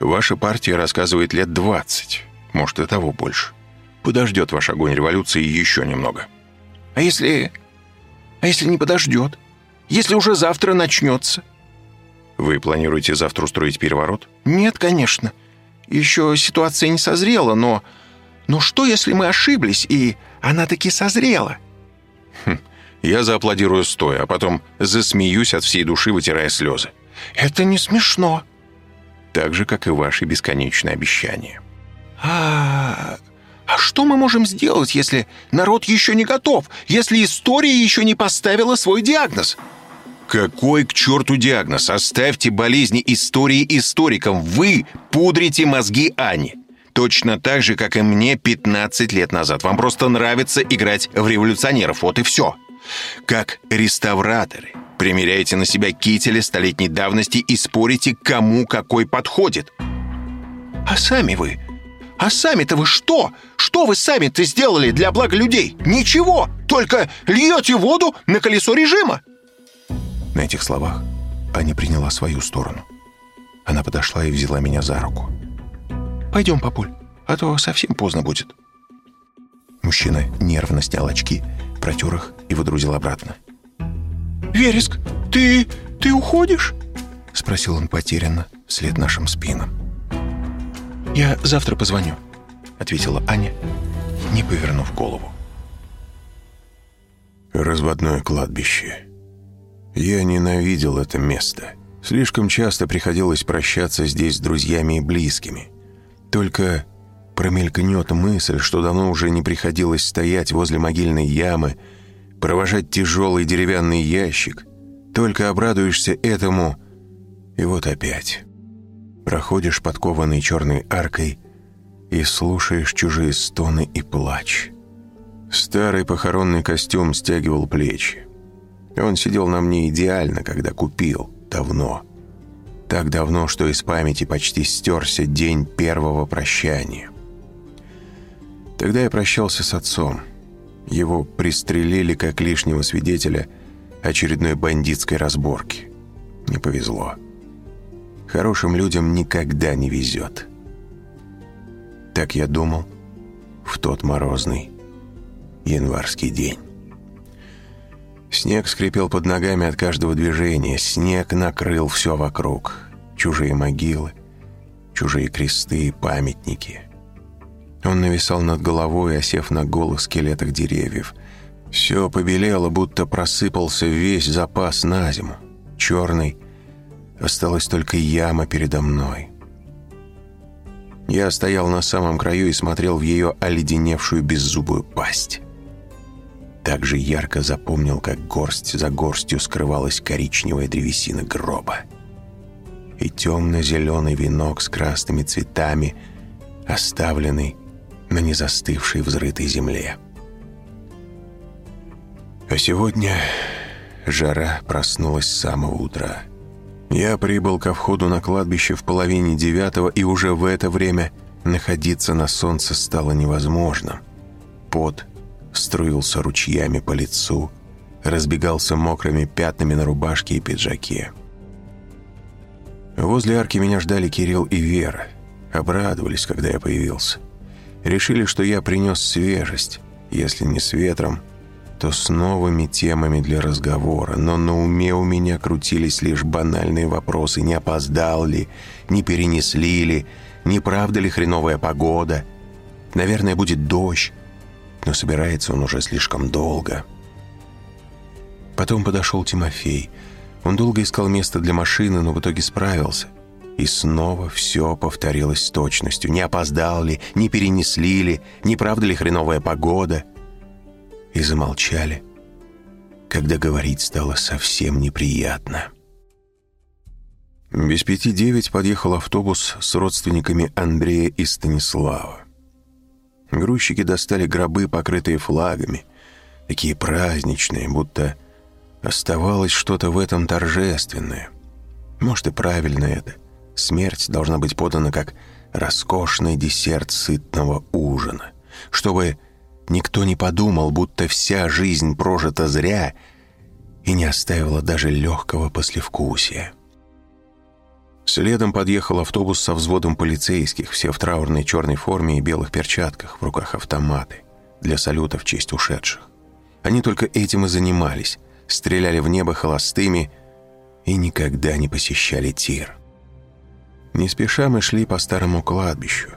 ваша партия рассказывает лет 20, может и того больше. Подождет ваш огонь революции еще немного. А если а если не подождет? Если уже завтра начнется?» «Вы планируете завтра устроить переворот?» «Нет, конечно. Еще ситуация не созрела, но... Но что, если мы ошиблись, и она таки созрела?» хм, Я зааплодирую стоя, а потом засмеюсь от всей души, вытирая слезы. «Это не смешно». Так же, как и ваши бесконечные обещания. «А, а что мы можем сделать, если народ еще не готов, если история еще не поставила свой диагноз? Какой к черту диагноз? Оставьте болезни истории историкам. Вы пудрите мозги Ани. Точно так же, как и мне 15 лет назад. Вам просто нравится играть в революционеров. Вот и все. Как реставраторы. Примеряете на себя кители столетней давности и спорите, кому какой подходит. А сами вы а сами-то вы что? Что вы сами-то сделали для блага людей? Ничего! Только льете воду на колесо режима!» На этих словах Аня приняла свою сторону. Она подошла и взяла меня за руку. «Пойдем, папуль, а то совсем поздно будет». Мужчина нервно снял очки, протер их и выдрузил обратно. «Вереск, ты... ты уходишь?» Спросил он потерянно, вслед нашим спинам. «Я завтра позвоню», — ответила Аня, не повернув голову. Разводное кладбище. Я ненавидел это место. Слишком часто приходилось прощаться здесь с друзьями и близкими. Только промелькнет мысль, что давно уже не приходилось стоять возле могильной ямы, провожать тяжелый деревянный ящик. Только обрадуешься этому, и вот опять. Проходишь подкованной черной аркой и слушаешь чужие стоны и плач. Старый похоронный костюм стягивал плечи. Он сидел на мне идеально, когда купил, давно. Так давно, что из памяти почти стерся день первого прощания. Тогда я прощался с отцом. Его пристрелили как лишнего свидетеля очередной бандитской разборки. Не повезло. Хорошим людям никогда не везет. Так я думал в тот морозный январский день. Снег скрипел под ногами от каждого движения. Снег накрыл все вокруг. Чужие могилы, чужие кресты и памятники. Он нависал над головой, осев на голых скелетах деревьев. Все побелело, будто просыпался весь запас на зиму. Черный, Осталась только яма передо мной. Я стоял на самом краю и смотрел в ее оледеневшую беззубую пасть. Так же ярко запомнил, как горсть за горстью скрывалась коричневая древесина гроба. И темно-зеленый венок с красными цветами, оставленный на незастывшей взрытой земле. А сегодня жара проснулась с самого утра. Я прибыл ко входу на кладбище в половине девятого, и уже в это время находиться на солнце стало невозможным. Пот струился ручьями по лицу, разбегался мокрыми пятнами на рубашке и пиджаке. Возле арки меня ждали Кирилл и Вера. Обрадовались, когда я появился. Решили, что я принес свежесть, если не с ветром, то с новыми темами для разговора, но на уме у меня крутились лишь банальные вопросы, не опоздал ли, не перенесли ли, не правда ли хреновая погода. Наверное, будет дождь, но собирается он уже слишком долго. Потом подошел Тимофей. Он долго искал место для машины, но в итоге справился. И снова все повторилось с точностью. Не опоздал ли, не перенесли ли, не правда ли хреновая погода – и замолчали, когда говорить стало совсем неприятно. Без пяти девять подъехал автобус с родственниками Андрея и Станислава. Грузчики достали гробы, покрытые флагами, такие праздничные, будто оставалось что-то в этом торжественное. Может, и правильно это. Смерть должна быть подана как роскошный десерт сытного ужина, чтобы Никто не подумал, будто вся жизнь прожита зря и не оставила даже легкого послевкусия. Следом подъехал автобус со взводом полицейских, все в траурной черной форме и белых перчатках, в руках автоматы для салюта в честь ушедших. Они только этим и занимались, стреляли в небо холостыми и никогда не посещали тир. Не спеша мы шли по старому кладбищу,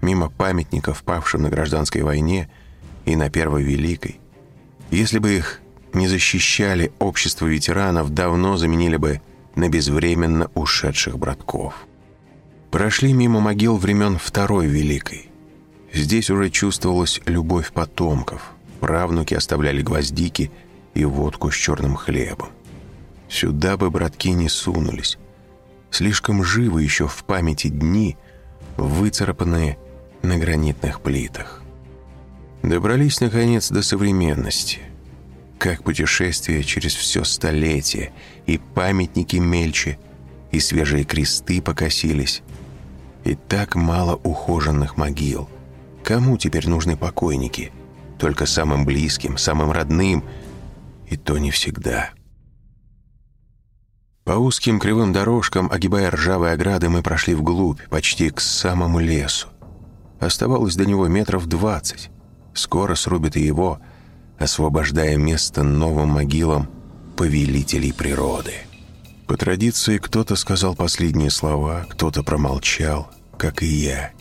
мимо памятников павшим на гражданской войне – и на Первой Великой. Если бы их не защищали общество ветеранов, давно заменили бы на безвременно ушедших братков. Прошли мимо могил времен Второй Великой. Здесь уже чувствовалась любовь потомков. Правнуки оставляли гвоздики и водку с черным хлебом. Сюда бы братки не сунулись. Слишком живы еще в памяти дни, выцарапанные на гранитных плитах. Добрались, наконец, до современности. Как путешествие через все столетие, и памятники мельче, и свежие кресты покосились, и так мало ухоженных могил. Кому теперь нужны покойники? Только самым близким, самым родным, и то не всегда. По узким кривым дорожкам, огибая ржавые ограды, мы прошли вглубь, почти к самому лесу. Оставалось до него метров двадцать. Скоро срубят и его, освобождая место новым могилам повелителей природы. По традиции кто-то сказал последние слова, кто-то промолчал, как и я.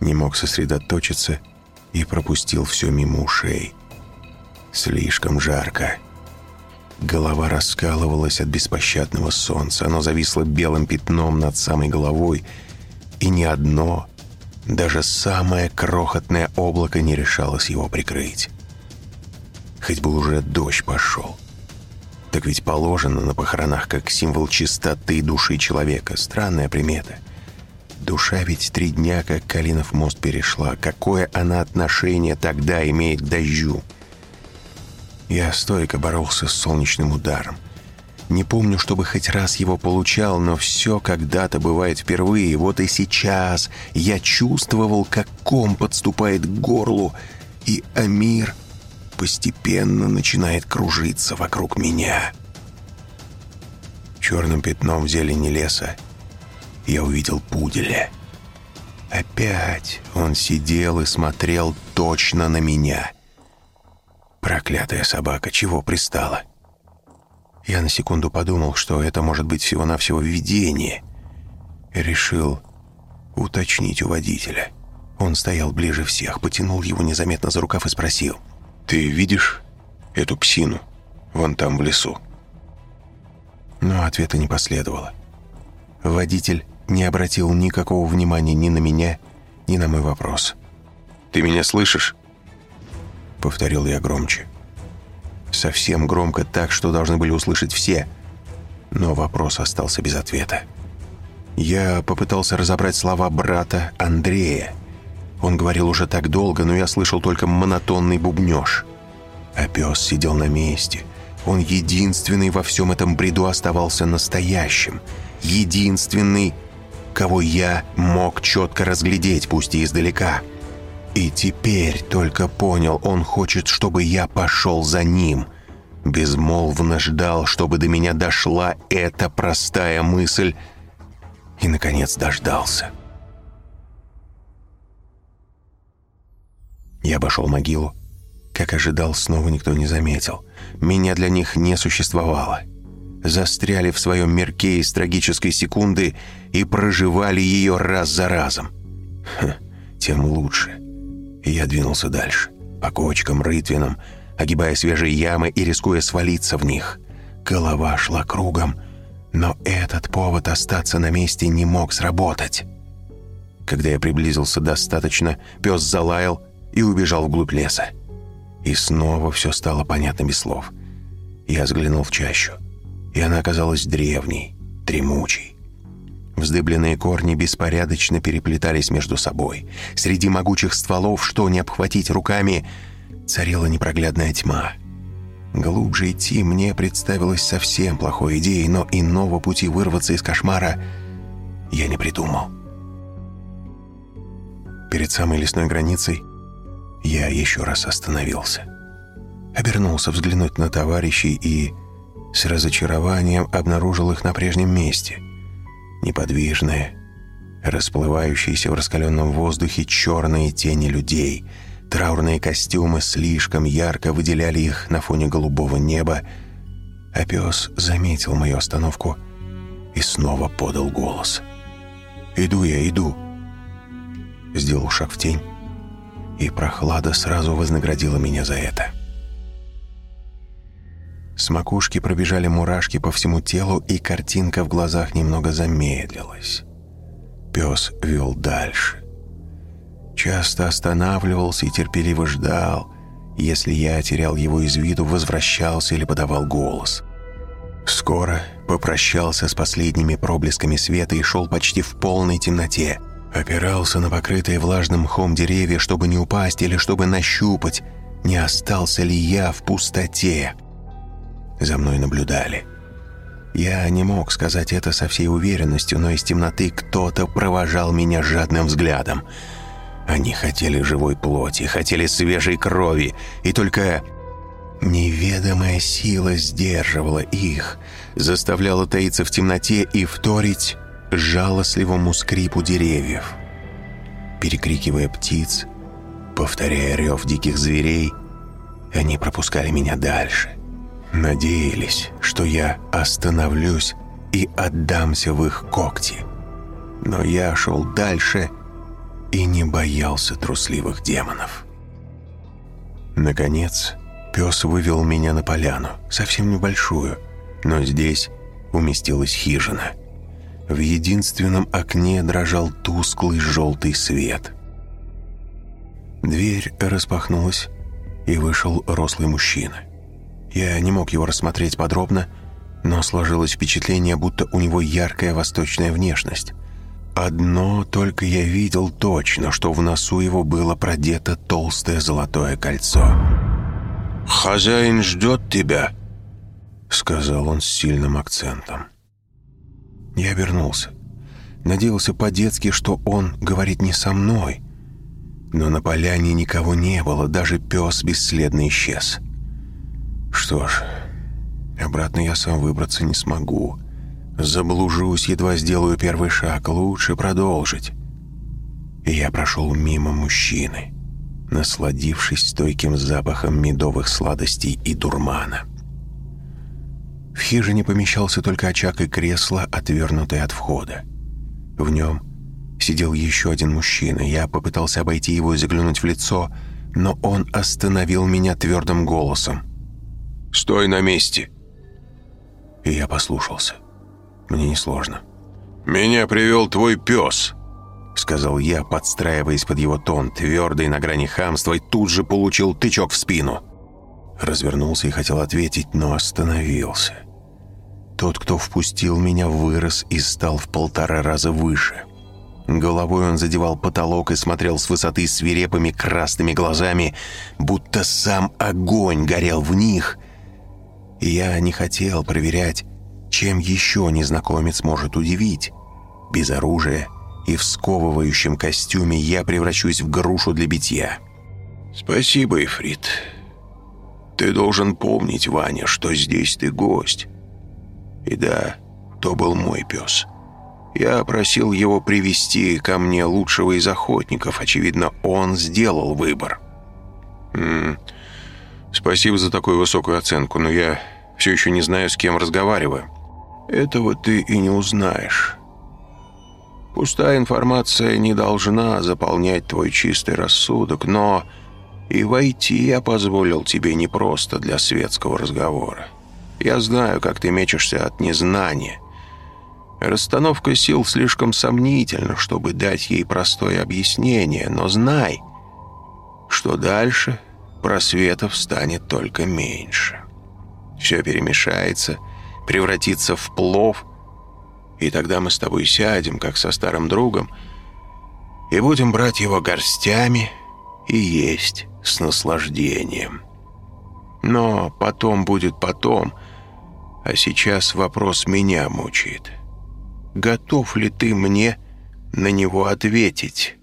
Не мог сосредоточиться и пропустил все мимо ушей. Слишком жарко. Голова раскалывалась от беспощадного солнца. Оно зависло белым пятном над самой головой, и ни одно даже самое крохотное облако не решалось его прикрыть. Хоть бы уже дождь пошел. Так ведь положено на похоронах как символ чистоты души человека. Странная примета. Душа ведь три дня, как Калинов мост перешла. Какое она отношение тогда имеет к дождю? Я стойко боролся с солнечным ударом. Не помню, чтобы хоть раз его получал, но все когда-то бывает впервые. Вот и сейчас я чувствовал, как ком подступает к горлу, и Амир постепенно начинает кружиться вокруг меня. Черным пятном в зелени леса я увидел пуделя. Опять он сидел и смотрел точно на меня. Проклятая собака, чего пристала? — я на секунду подумал, что это может быть всего-навсего видение. Решил уточнить у водителя. Он стоял ближе всех, потянул его незаметно за рукав и спросил. «Ты видишь эту псину вон там в лесу?» Но ответа не последовало. Водитель не обратил никакого внимания ни на меня, ни на мой вопрос. «Ты меня слышишь?» Повторил я громче совсем громко так, что должны были услышать все. Но вопрос остался без ответа. Я попытался разобрать слова брата Андрея. Он говорил уже так долго, но я слышал только монотонный бубнёж. А пес сидел на месте, Он единственный во всем этом бреду оставался настоящим. Единственный, кого я мог четко разглядеть, пусть и издалека. И теперь только понял, он хочет, чтобы я пошел за ним. Безмолвно ждал, чтобы до меня дошла эта простая мысль, и, наконец, дождался. Я обошел могилу. Как ожидал, снова никто не заметил. Меня для них не существовало. Застряли в своем мирке из трагической секунды и проживали ее раз за разом. Хм, тем лучше. И я двинулся дальше, по кочкам, рытвинам, огибая свежие ямы и рискуя свалиться в них. Голова шла кругом, но этот повод остаться на месте не мог сработать. Когда я приблизился достаточно, пес залаял и убежал вглубь леса. И снова все стало понятно без слов. Я взглянул в чащу, и она оказалась древней, дремучей. Вздыбленные корни беспорядочно переплетались между собой. Среди могучих стволов, что не обхватить руками, царила непроглядная тьма. Глубже идти мне представилось совсем плохой идеей, но иного пути вырваться из кошмара я не придумал. Перед самой лесной границей я еще раз остановился. Обернулся взглянуть на товарищей и с разочарованием обнаружил их на прежнем месте. Неподвижные, расплывающиеся в раскаленном воздухе черные тени людей. Траурные костюмы слишком ярко выделяли их на фоне голубого неба, а пес заметил мою остановку и снова подал голос. «Иду я, иду!» Сделал шаг в тень, и прохлада сразу вознаградила меня за это. С макушки пробежали мурашки по всему телу, и картинка в глазах немного замедлилась. Пес вел дальше. Часто останавливался и терпеливо ждал. Если я терял его из виду, возвращался или подавал голос. Скоро попрощался с последними проблесками света и шел почти в полной темноте. Опирался на покрытые влажным мхом деревья, чтобы не упасть или чтобы нащупать, не остался ли я в пустоте. За мной наблюдали. Я не мог сказать это со всей уверенностью, но из темноты кто-то провожал меня жадным взглядом. Они хотели живой плоти, хотели свежей крови, и только неведомая сила сдерживала их, заставляла таиться в темноте и вторить жалостливому скрипу деревьев. Перекрикивая птиц, повторяя рев диких зверей, они пропускали меня дальше. Надеялись, что я остановлюсь и отдамся в их когти. Но я шел дальше и не боялся трусливых демонов. Наконец, пес вывел меня на поляну, совсем небольшую, но здесь уместилась хижина. В единственном окне дрожал тусклый желтый свет. Дверь распахнулась, и вышел рослый мужчина. Я не мог его рассмотреть подробно, но сложилось впечатление, будто у него яркая восточная внешность. Одно только я видел точно, что в носу его было продето толстое золотое кольцо. «Хозяин ждет тебя», — сказал он с сильным акцентом. Я обернулся. Надеялся по-детски, что он говорит не со мной. Но на поляне никого не было, даже пес бесследно исчез. Что ж, обратно я сам выбраться не смогу. Заблужусь, едва сделаю первый шаг. Лучше продолжить. И я прошел мимо мужчины, насладившись стойким запахом медовых сладостей и дурмана. В хижине помещался только очаг и кресло, отвернутое от входа. В нем сидел еще один мужчина. Я попытался обойти его и заглянуть в лицо, но он остановил меня твердым голосом. Стой на месте!» И я послушался. Мне несложно. «Меня привел твой пес», — сказал я, подстраиваясь под его тон, твердый на грани хамства, и тут же получил тычок в спину. Развернулся и хотел ответить, но остановился. Тот, кто впустил меня, вырос и стал в полтора раза выше. Головой он задевал потолок и смотрел с высоты свирепыми красными глазами, будто сам огонь горел в них — И я не хотел проверять, чем еще незнакомец может удивить. Без оружия и в сковывающем костюме я превращусь в грушу для битья. «Спасибо, Ифрит. Ты должен помнить, Ваня, что здесь ты гость. И да, то был мой пес. Я просил его привести ко мне лучшего из охотников. Очевидно, он сделал выбор». М -м, «Спасибо за такую высокую оценку, но я все еще не знаю, с кем разговариваю». «Этого ты и не узнаешь». Пустая информация не должна заполнять твой чистый рассудок, но и войти я позволил тебе не просто для светского разговора. Я знаю, как ты мечешься от незнания. Расстановка сил слишком сомнительна, чтобы дать ей простое объяснение, но знай, что дальше просветов станет только меньше. Все перемешается, превратится в плов — и тогда мы с тобой сядем, как со старым другом, и будем брать его горстями и есть с наслаждением. Но потом будет потом, а сейчас вопрос меня мучает. Готов ли ты мне на него ответить?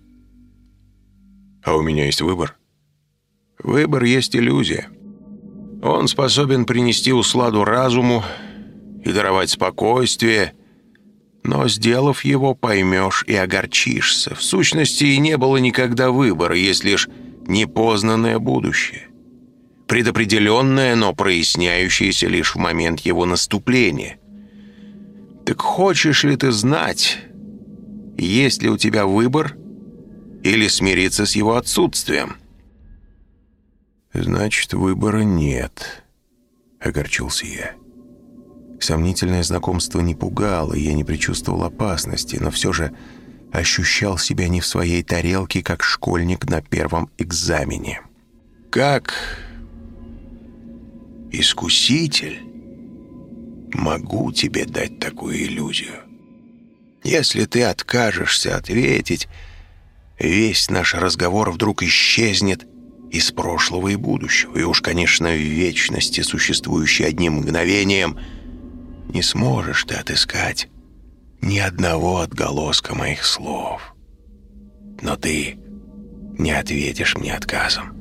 А у меня есть выбор. Выбор есть иллюзия. Он способен принести усладу разуму и даровать спокойствие – но, сделав его, поймешь и огорчишься. В сущности, и не было никогда выбора, есть лишь непознанное будущее. Предопределенное, но проясняющееся лишь в момент его наступления. Так хочешь ли ты знать, есть ли у тебя выбор или смириться с его отсутствием? «Значит, выбора нет», — огорчился я. Сомнительное знакомство не пугало, я не предчувствовал опасности, но все же ощущал себя не в своей тарелке, как школьник на первом экзамене. «Как искуситель могу тебе дать такую иллюзию. Если ты откажешься ответить, весь наш разговор вдруг исчезнет из прошлого и будущего, и уж, конечно, в вечности, существующей одним мгновением — не сможешь ты отыскать ни одного отголоска моих слов. Но ты не ответишь мне отказом.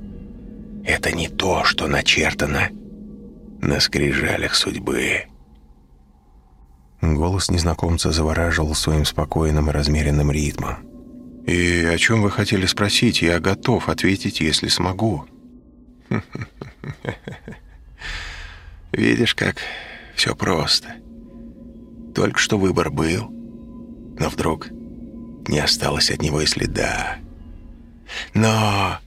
Это не то, что начертано на скрижалях судьбы». Голос незнакомца завораживал своим спокойным и размеренным ритмом. «И о чем вы хотели спросить? Я готов ответить, если смогу». *laughs* «Видишь, как все просто. Только что выбор был, но вдруг не осталось от него и следа. Но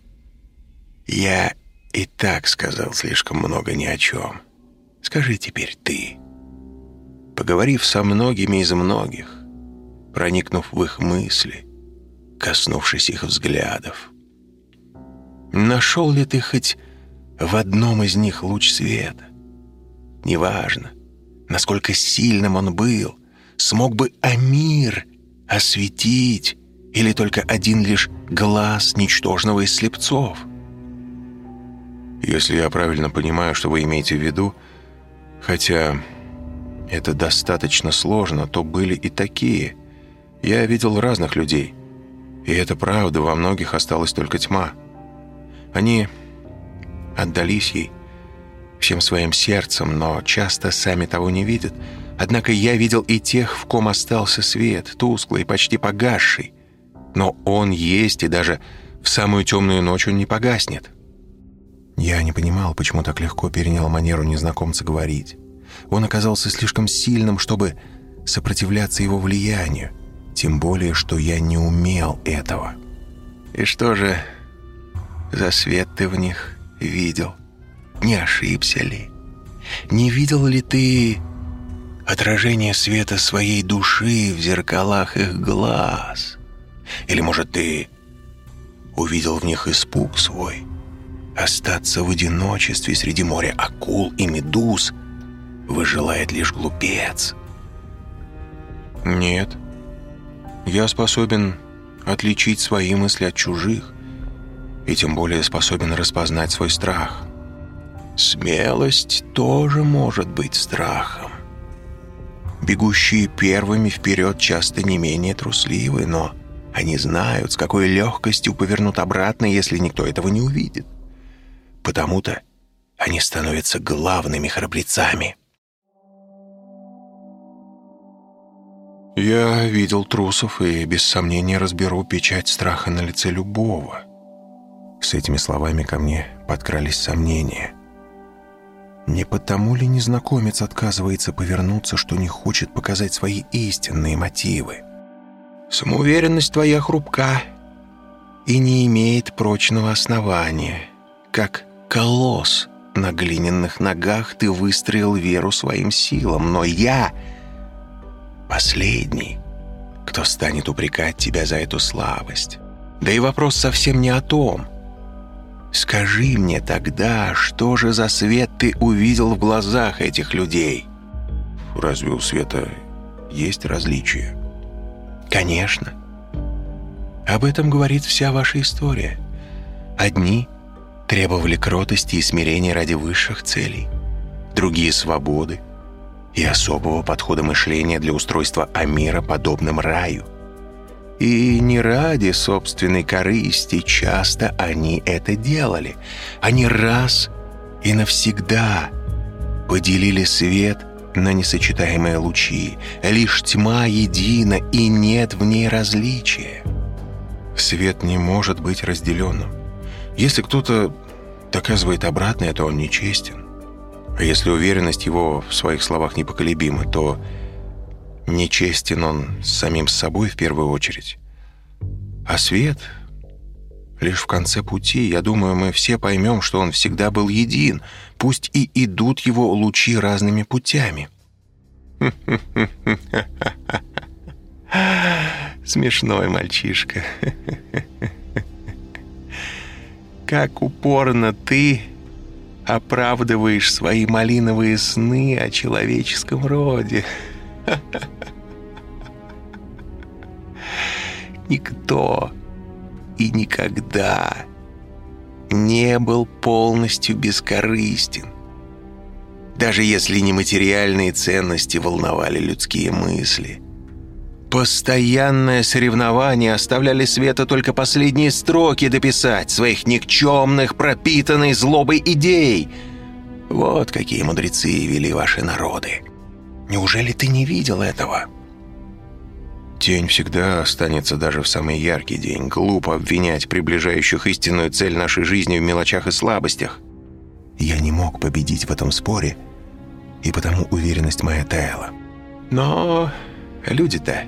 я и так сказал слишком много ни о чем. Скажи теперь ты. Поговорив со многими из многих, проникнув в их мысли, коснувшись их взглядов, нашел ли ты хоть в одном из них луч света? Неважно, насколько сильным он был, смог бы Амир осветить или только один лишь глаз ничтожного из слепцов. Если я правильно понимаю, что вы имеете в виду, хотя это достаточно сложно, то были и такие. Я видел разных людей, и это правда, во многих осталась только тьма. Они отдались ей, всем своим сердцем, но часто сами того не видят. Однако я видел и тех, в ком остался свет, тусклый, почти погасший. Но он есть, и даже в самую темную ночь он не погаснет. Я не понимал, почему так легко перенял манеру незнакомца говорить. Он оказался слишком сильным, чтобы сопротивляться его влиянию, тем более, что я не умел этого. «И что же за свет ты в них видел?» не ошибся ли? Не видел ли ты отражение света своей души в зеркалах их глаз? Или, может, ты увидел в них испуг свой? Остаться в одиночестве среди моря акул и медуз выжелает лишь глупец. Нет, я способен отличить свои мысли от чужих, и тем более способен распознать свой страх — Смелость тоже может быть страхом. Бегущие первыми вперед часто не менее трусливы, но они знают, с какой легкостью повернут обратно, если никто этого не увидит. Потому-то они становятся главными храбрецами. Я видел трусов и без сомнения разберу печать страха на лице любого. С этими словами ко мне подкрались сомнения. Не потому ли незнакомец отказывается повернуться, что не хочет показать свои истинные мотивы? Самоуверенность твоя хрупка и не имеет прочного основания. Как колосс на глиняных ногах ты выстроил веру своим силам, но я последний, кто станет упрекать тебя за эту слабость. Да и вопрос совсем не о том. Скажи мне тогда, что же за свет ты увидел в глазах этих людей? Разве у света есть различия? Конечно. Об этом говорит вся ваша история. Одни требовали кротости и смирения ради высших целей, другие — свободы, и особого подхода мышления для устройства Амира подобным раю. И не ради собственной корысти часто они это делали. Они раз и навсегда поделили свет на несочетаемые лучи. Лишь тьма едина, и нет в ней различия. Свет не может быть разделенным. Если кто-то доказывает обратное, то он нечестен. А если уверенность его в своих словах непоколебима, то нечестен он с самим собой в первую очередь. А свет лишь в конце пути, я думаю, мы все поймем, что он всегда был един, пусть и идут его лучи разными путями. *laughs* Смешной мальчишка. *laughs* Как упорно ты оправдываешь свои малиновые сны о человеческом роде. Никто и никогда не был полностью бескорыстен. Даже если нематериальные ценности волновали людские мысли. Постоянное соревнование оставляли Света только последние строки дописать своих никчемных, пропитанной злобой идей. Вот какие мудрецы вели ваши народы. Неужели ты не видел этого?» Тень всегда останется даже в самый яркий день. Глупо обвинять приближающих истинную цель нашей жизни в мелочах и слабостях. Я не мог победить в этом споре, и потому уверенность моя таяла. Но люди-то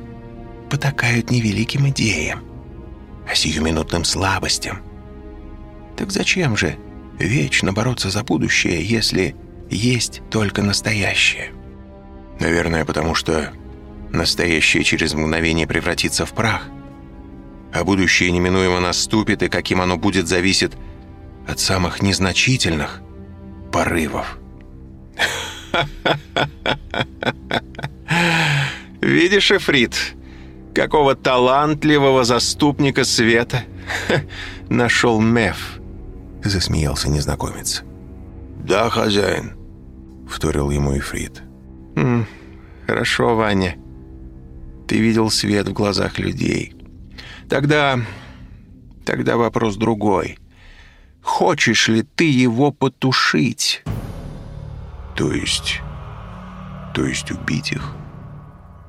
потакают невеликим идеям, а сиюминутным слабостям. Так зачем же вечно бороться за будущее, если есть только настоящее? Наверное, потому что настоящее через мгновение превратится в прах, а будущее неминуемо наступит, и каким оно будет, зависит от самых незначительных порывов. *laughs* Видишь, Эфрит, какого талантливого заступника света *laughs* нашел Меф, засмеялся незнакомец. «Да, хозяин», — вторил ему Ифрит. «Хорошо, Ваня. Ты видел свет в глазах людей. Тогда... тогда вопрос другой. Хочешь ли ты его потушить?» «То есть... то есть убить их?»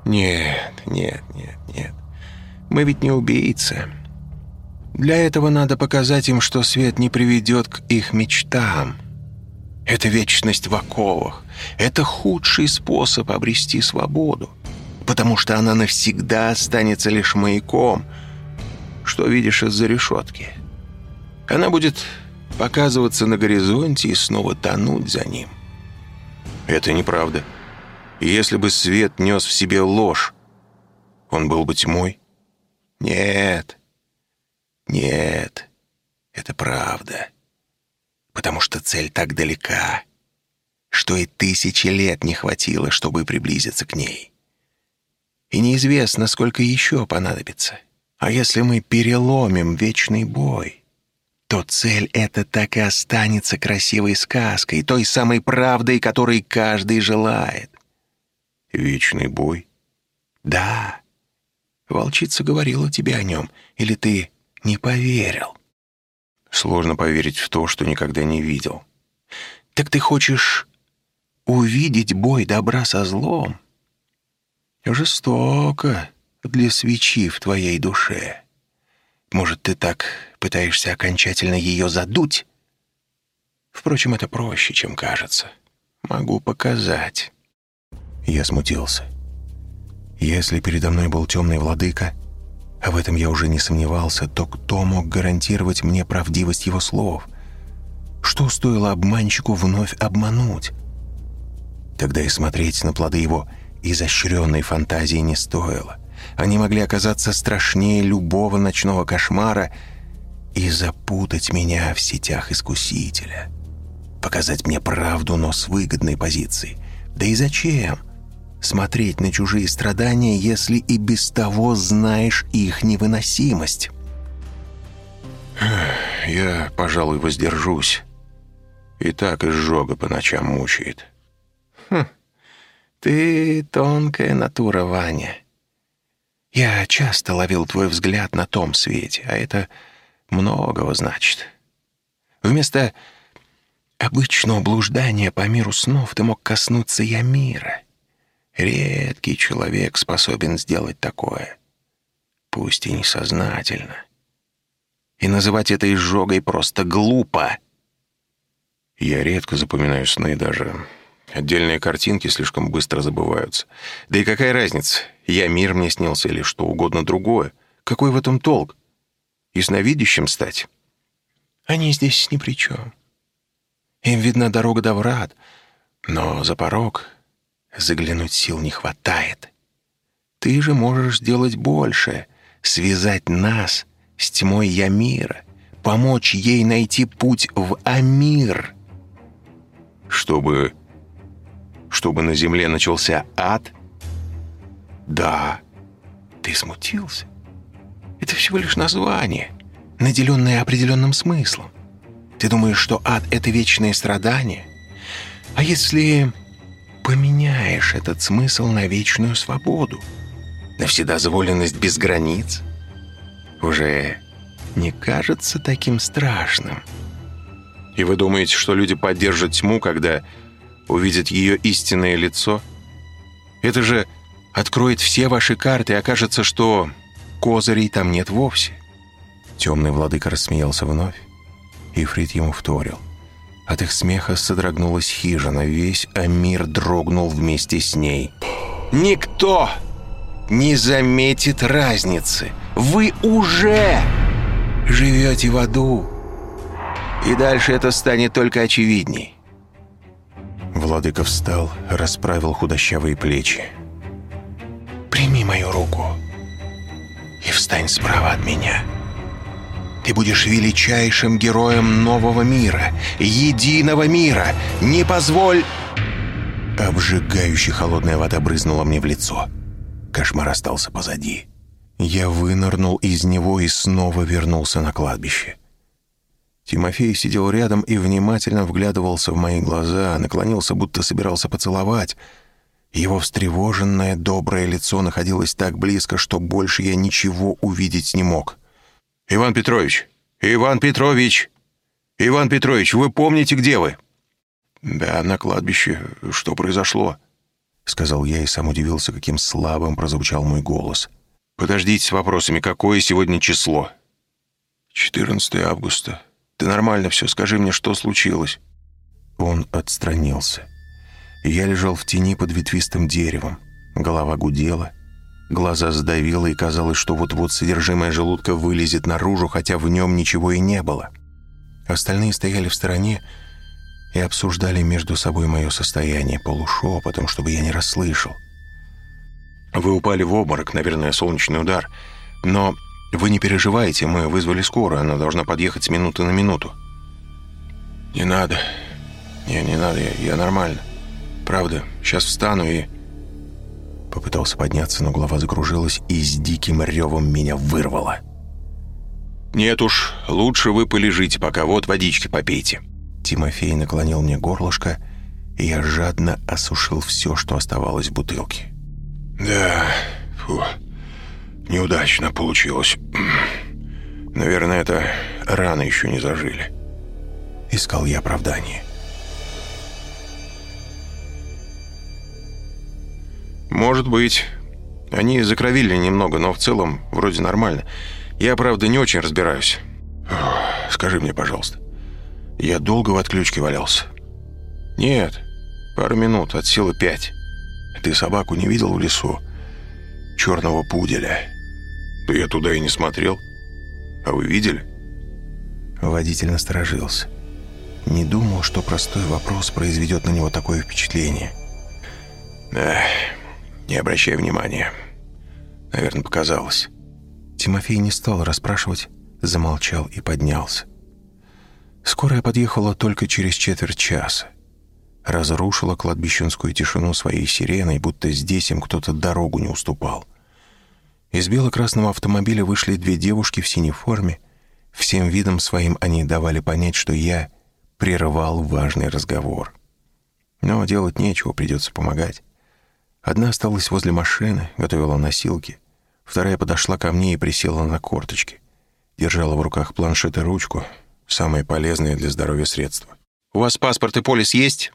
«Нет, нет, нет, нет. Мы ведь не убийцы. Для этого надо показать им, что свет не приведет к их мечтам. Это вечность в оковах. Это худший способ обрести свободу, потому что она навсегда останется лишь маяком, что видишь из-за решетки. Она будет показываться на горизонте и снова тонуть за ним. Это неправда. Если бы свет нес в себе ложь, он был бы тьмой? Нет, нет, это правда. Потому что цель так далека, что и тысячи лет не хватило, чтобы приблизиться к ней. И неизвестно, сколько еще понадобится. А если мы переломим вечный бой, то цель эта так и останется красивой сказкой, той самой правдой, которой каждый желает. Вечный бой? Да. Волчица говорила тебе о нем, или ты не поверил? Сложно поверить в то, что никогда не видел. Так ты хочешь увидеть бой добра со злом? Жестоко для свечи в твоей душе. Может, ты так пытаешься окончательно ее задуть? Впрочем, это проще, чем кажется. Могу показать. Я смутился. Если передо мной был темный владыка, а в этом я уже не сомневался, то кто мог гарантировать мне правдивость его слов? Что стоило обманщику вновь обмануть? Тогда и смотреть на плоды его изощренной фантазии не стоило. Они могли оказаться страшнее любого ночного кошмара и запутать меня в сетях искусителя. Показать мне правду, но с выгодной позиции. Да и зачем? Смотреть на чужие страдания, если и без того знаешь их невыносимость. Я, пожалуй, воздержусь. И так изжога по ночам мучает. Хм, ты тонкая натура, Ваня. Я часто ловил твой взгляд на том свете, а это многого значит. Вместо обычного блуждания по миру снов ты мог коснуться я мира. Редкий человек способен сделать такое, пусть и несознательно. И называть это изжогой просто глупо. Я редко запоминаю сны даже Отдельные картинки слишком быстро забываются. Да и какая разница, я мир мне снился или что угодно другое? Какой в этом толк? Ясновидящим стать? Они здесь ни при чем. Им видна дорога до врат, но за порог заглянуть сил не хватает. Ты же можешь сделать больше, связать нас с тьмой Ямира, помочь ей найти путь в Амир. Чтобы чтобы на земле начался ад? Да, ты смутился. Это всего лишь название, наделенное определенным смыслом. Ты думаешь, что ад — это вечное страдание? А если поменяешь этот смысл на вечную свободу, на вседозволенность без границ, уже не кажется таким страшным. И вы думаете, что люди поддержат тьму, когда увидит ее истинное лицо? Это же откроет все ваши карты, и окажется, что козырей там нет вовсе. Темный владыка рассмеялся вновь, и Фрид ему вторил. От их смеха содрогнулась хижина, весь Амир дрогнул вместе с ней. «Никто не заметит разницы. Вы уже живете в аду. И дальше это станет только очевидней. Владыка встал, расправил худощавые плечи. «Прими мою руку и встань справа от меня. Ты будешь величайшим героем нового мира, единого мира. Не позволь...» Обжигающая холодная вода брызнула мне в лицо. Кошмар остался позади. Я вынырнул из него и снова вернулся на кладбище. Тимофей сидел рядом и внимательно вглядывался в мои глаза, наклонился, будто собирался поцеловать. Его встревоженное, доброе лицо находилось так близко, что больше я ничего увидеть не мог. «Иван Петрович! Иван Петрович! Иван Петрович, вы помните, где вы?» «Да, на кладбище. Что произошло?» — сказал я и сам удивился, каким слабым прозвучал мой голос. «Подождите с вопросами, какое сегодня число?» «14 августа», ты нормально все, скажи мне, что случилось?» Он отстранился. Я лежал в тени под ветвистым деревом. Голова гудела, глаза сдавило, и казалось, что вот-вот содержимое желудка вылезет наружу, хотя в нем ничего и не было. Остальные стояли в стороне и обсуждали между собой мое состояние полушепотом, чтобы я не расслышал. «Вы упали в обморок, наверное, солнечный удар. Но «Вы не переживайте, мы вызвали скорую, она должна подъехать с минуты на минуту». «Не надо. Не, не надо, я, я нормально. Правда, сейчас встану и...» Попытался подняться, но голова закружилась и с диким ревом меня вырвало. Нет уж, лучше вы полежите, пока вот водички попейте». Тимофей наклонил мне горлышко, и я жадно осушил все, что оставалось в бутылке. «Да, фу, неудачно получилось. Наверное, это раны еще не зажили». Искал я оправдание. «Может быть. Они закровили немного, но в целом вроде нормально. Я, правда, не очень разбираюсь». «Скажи мне, пожалуйста, я долго в отключке валялся?» «Нет, пару минут, от силы пять». «Ты собаку не видел в лесу? Черного пуделя?» «Да я туда и не смотрел. А вы видели?» Водитель насторожился. Не думал, что простой вопрос произведет на него такое впечатление. «Эх, не обращай внимания. Наверное, показалось». Тимофей не стал расспрашивать, замолчал и поднялся. Скорая подъехала только через четверть часа. Разрушила кладбищенскую тишину своей сиреной, будто здесь им кто-то дорогу не уступал. Из бело-красного автомобиля вышли две девушки в синей форме. Всем видом своим они давали понять, что я прервал важный разговор. Но делать нечего, придется помогать. Одна осталась возле машины, готовила носилки. Вторая подошла ко мне и присела на корточки. Держала в руках планшет и ручку, самое полезное для здоровья средство. «У вас паспорт и полис есть?»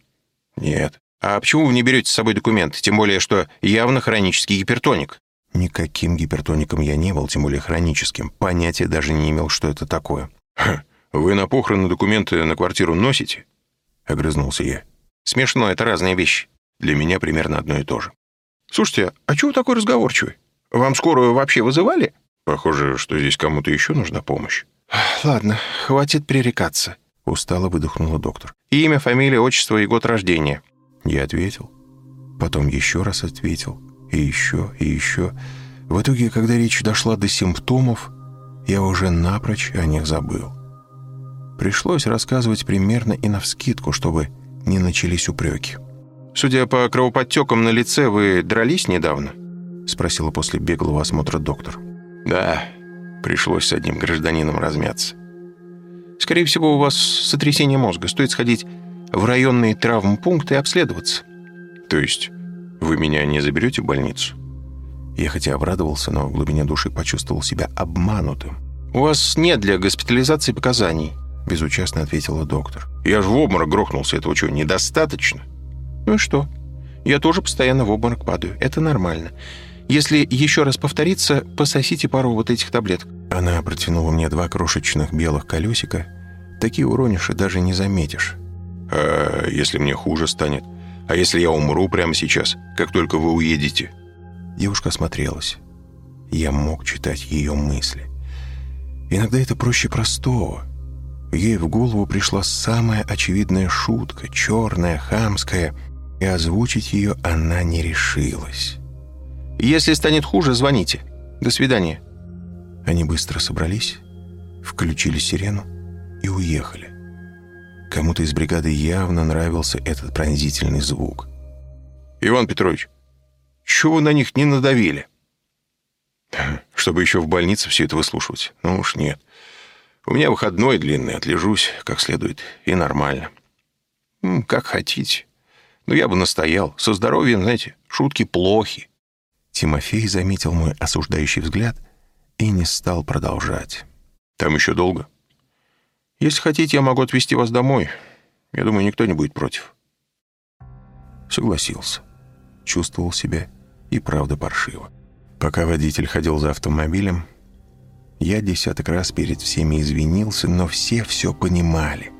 «Нет». «А почему вы не берете с собой документы? Тем более, что явно хронический гипертоник». Никаким гипертоником я не был, тем более хроническим. Понятия даже не имел, что это такое. Ха, «Вы на похороны документы на квартиру носите?» — огрызнулся я. «Смешно, это разные вещи. Для меня примерно одно и то же». «Слушайте, а чего вы такой разговорчивый? Вам скорую вообще вызывали?» «Похоже, что здесь кому-то еще нужна помощь». «Ладно, хватит пререкаться», — устало выдохнула доктор. «Имя, фамилия, отчество и год рождения». Я ответил. Потом еще раз ответил. И еще, и еще. В итоге, когда речь дошла до симптомов, я уже напрочь о них забыл. Пришлось рассказывать примерно и навскидку, чтобы не начались упреки. «Судя по кровоподтекам на лице, вы дрались недавно?» — спросила после беглого осмотра доктор. «Да, пришлось с одним гражданином размяться». «Скорее всего, у вас сотрясение мозга. Стоит сходить в районные травмпункты и обследоваться». «То есть вы меня не заберете в больницу?» Я хотя обрадовался, но в глубине души почувствовал себя обманутым. «У вас нет для госпитализации показаний», — безучастно ответила доктор. «Я же в обморок грохнулся. Этого что, недостаточно?» «Ну и что? Я тоже постоянно в обморок падаю. Это нормально. Если еще раз повторится, пососите пару вот этих таблеток». Она протянула мне два крошечных белых колесика. Такие уронишь и даже не заметишь. «А если мне хуже станет? А если я умру прямо сейчас, как только вы уедете?» Девушка осмотрелась. Я мог читать ее мысли. Иногда это проще простого — Ей в голову пришла самая очевидная шутка, черная, хамская, и озвучить ее она не решилась. «Если станет хуже, звоните. До свидания». Они быстро собрались, включили сирену и уехали. Кому-то из бригады явно нравился этот пронзительный звук. «Иван Петрович, чего вы на них не надавили?» «Чтобы еще в больнице все это выслушивать? Ну уж нет». У меня выходной длинный, отлежусь как следует, и нормально. Как хотите. Но я бы настоял. Со здоровьем, знаете, шутки плохи. Тимофей заметил мой осуждающий взгляд и не стал продолжать. Там еще долго? Если хотите, я могу отвезти вас домой. Я думаю, никто не будет против. Согласился. Чувствовал себя и правда паршиво. Пока водитель ходил за автомобилем, я десяток раз перед всеми извинился, но все все понимали.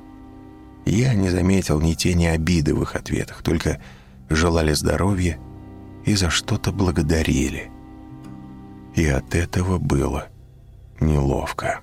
Я не заметил ни тени обиды в их ответах, только желали здоровья и за что-то благодарили. И от этого было неловко.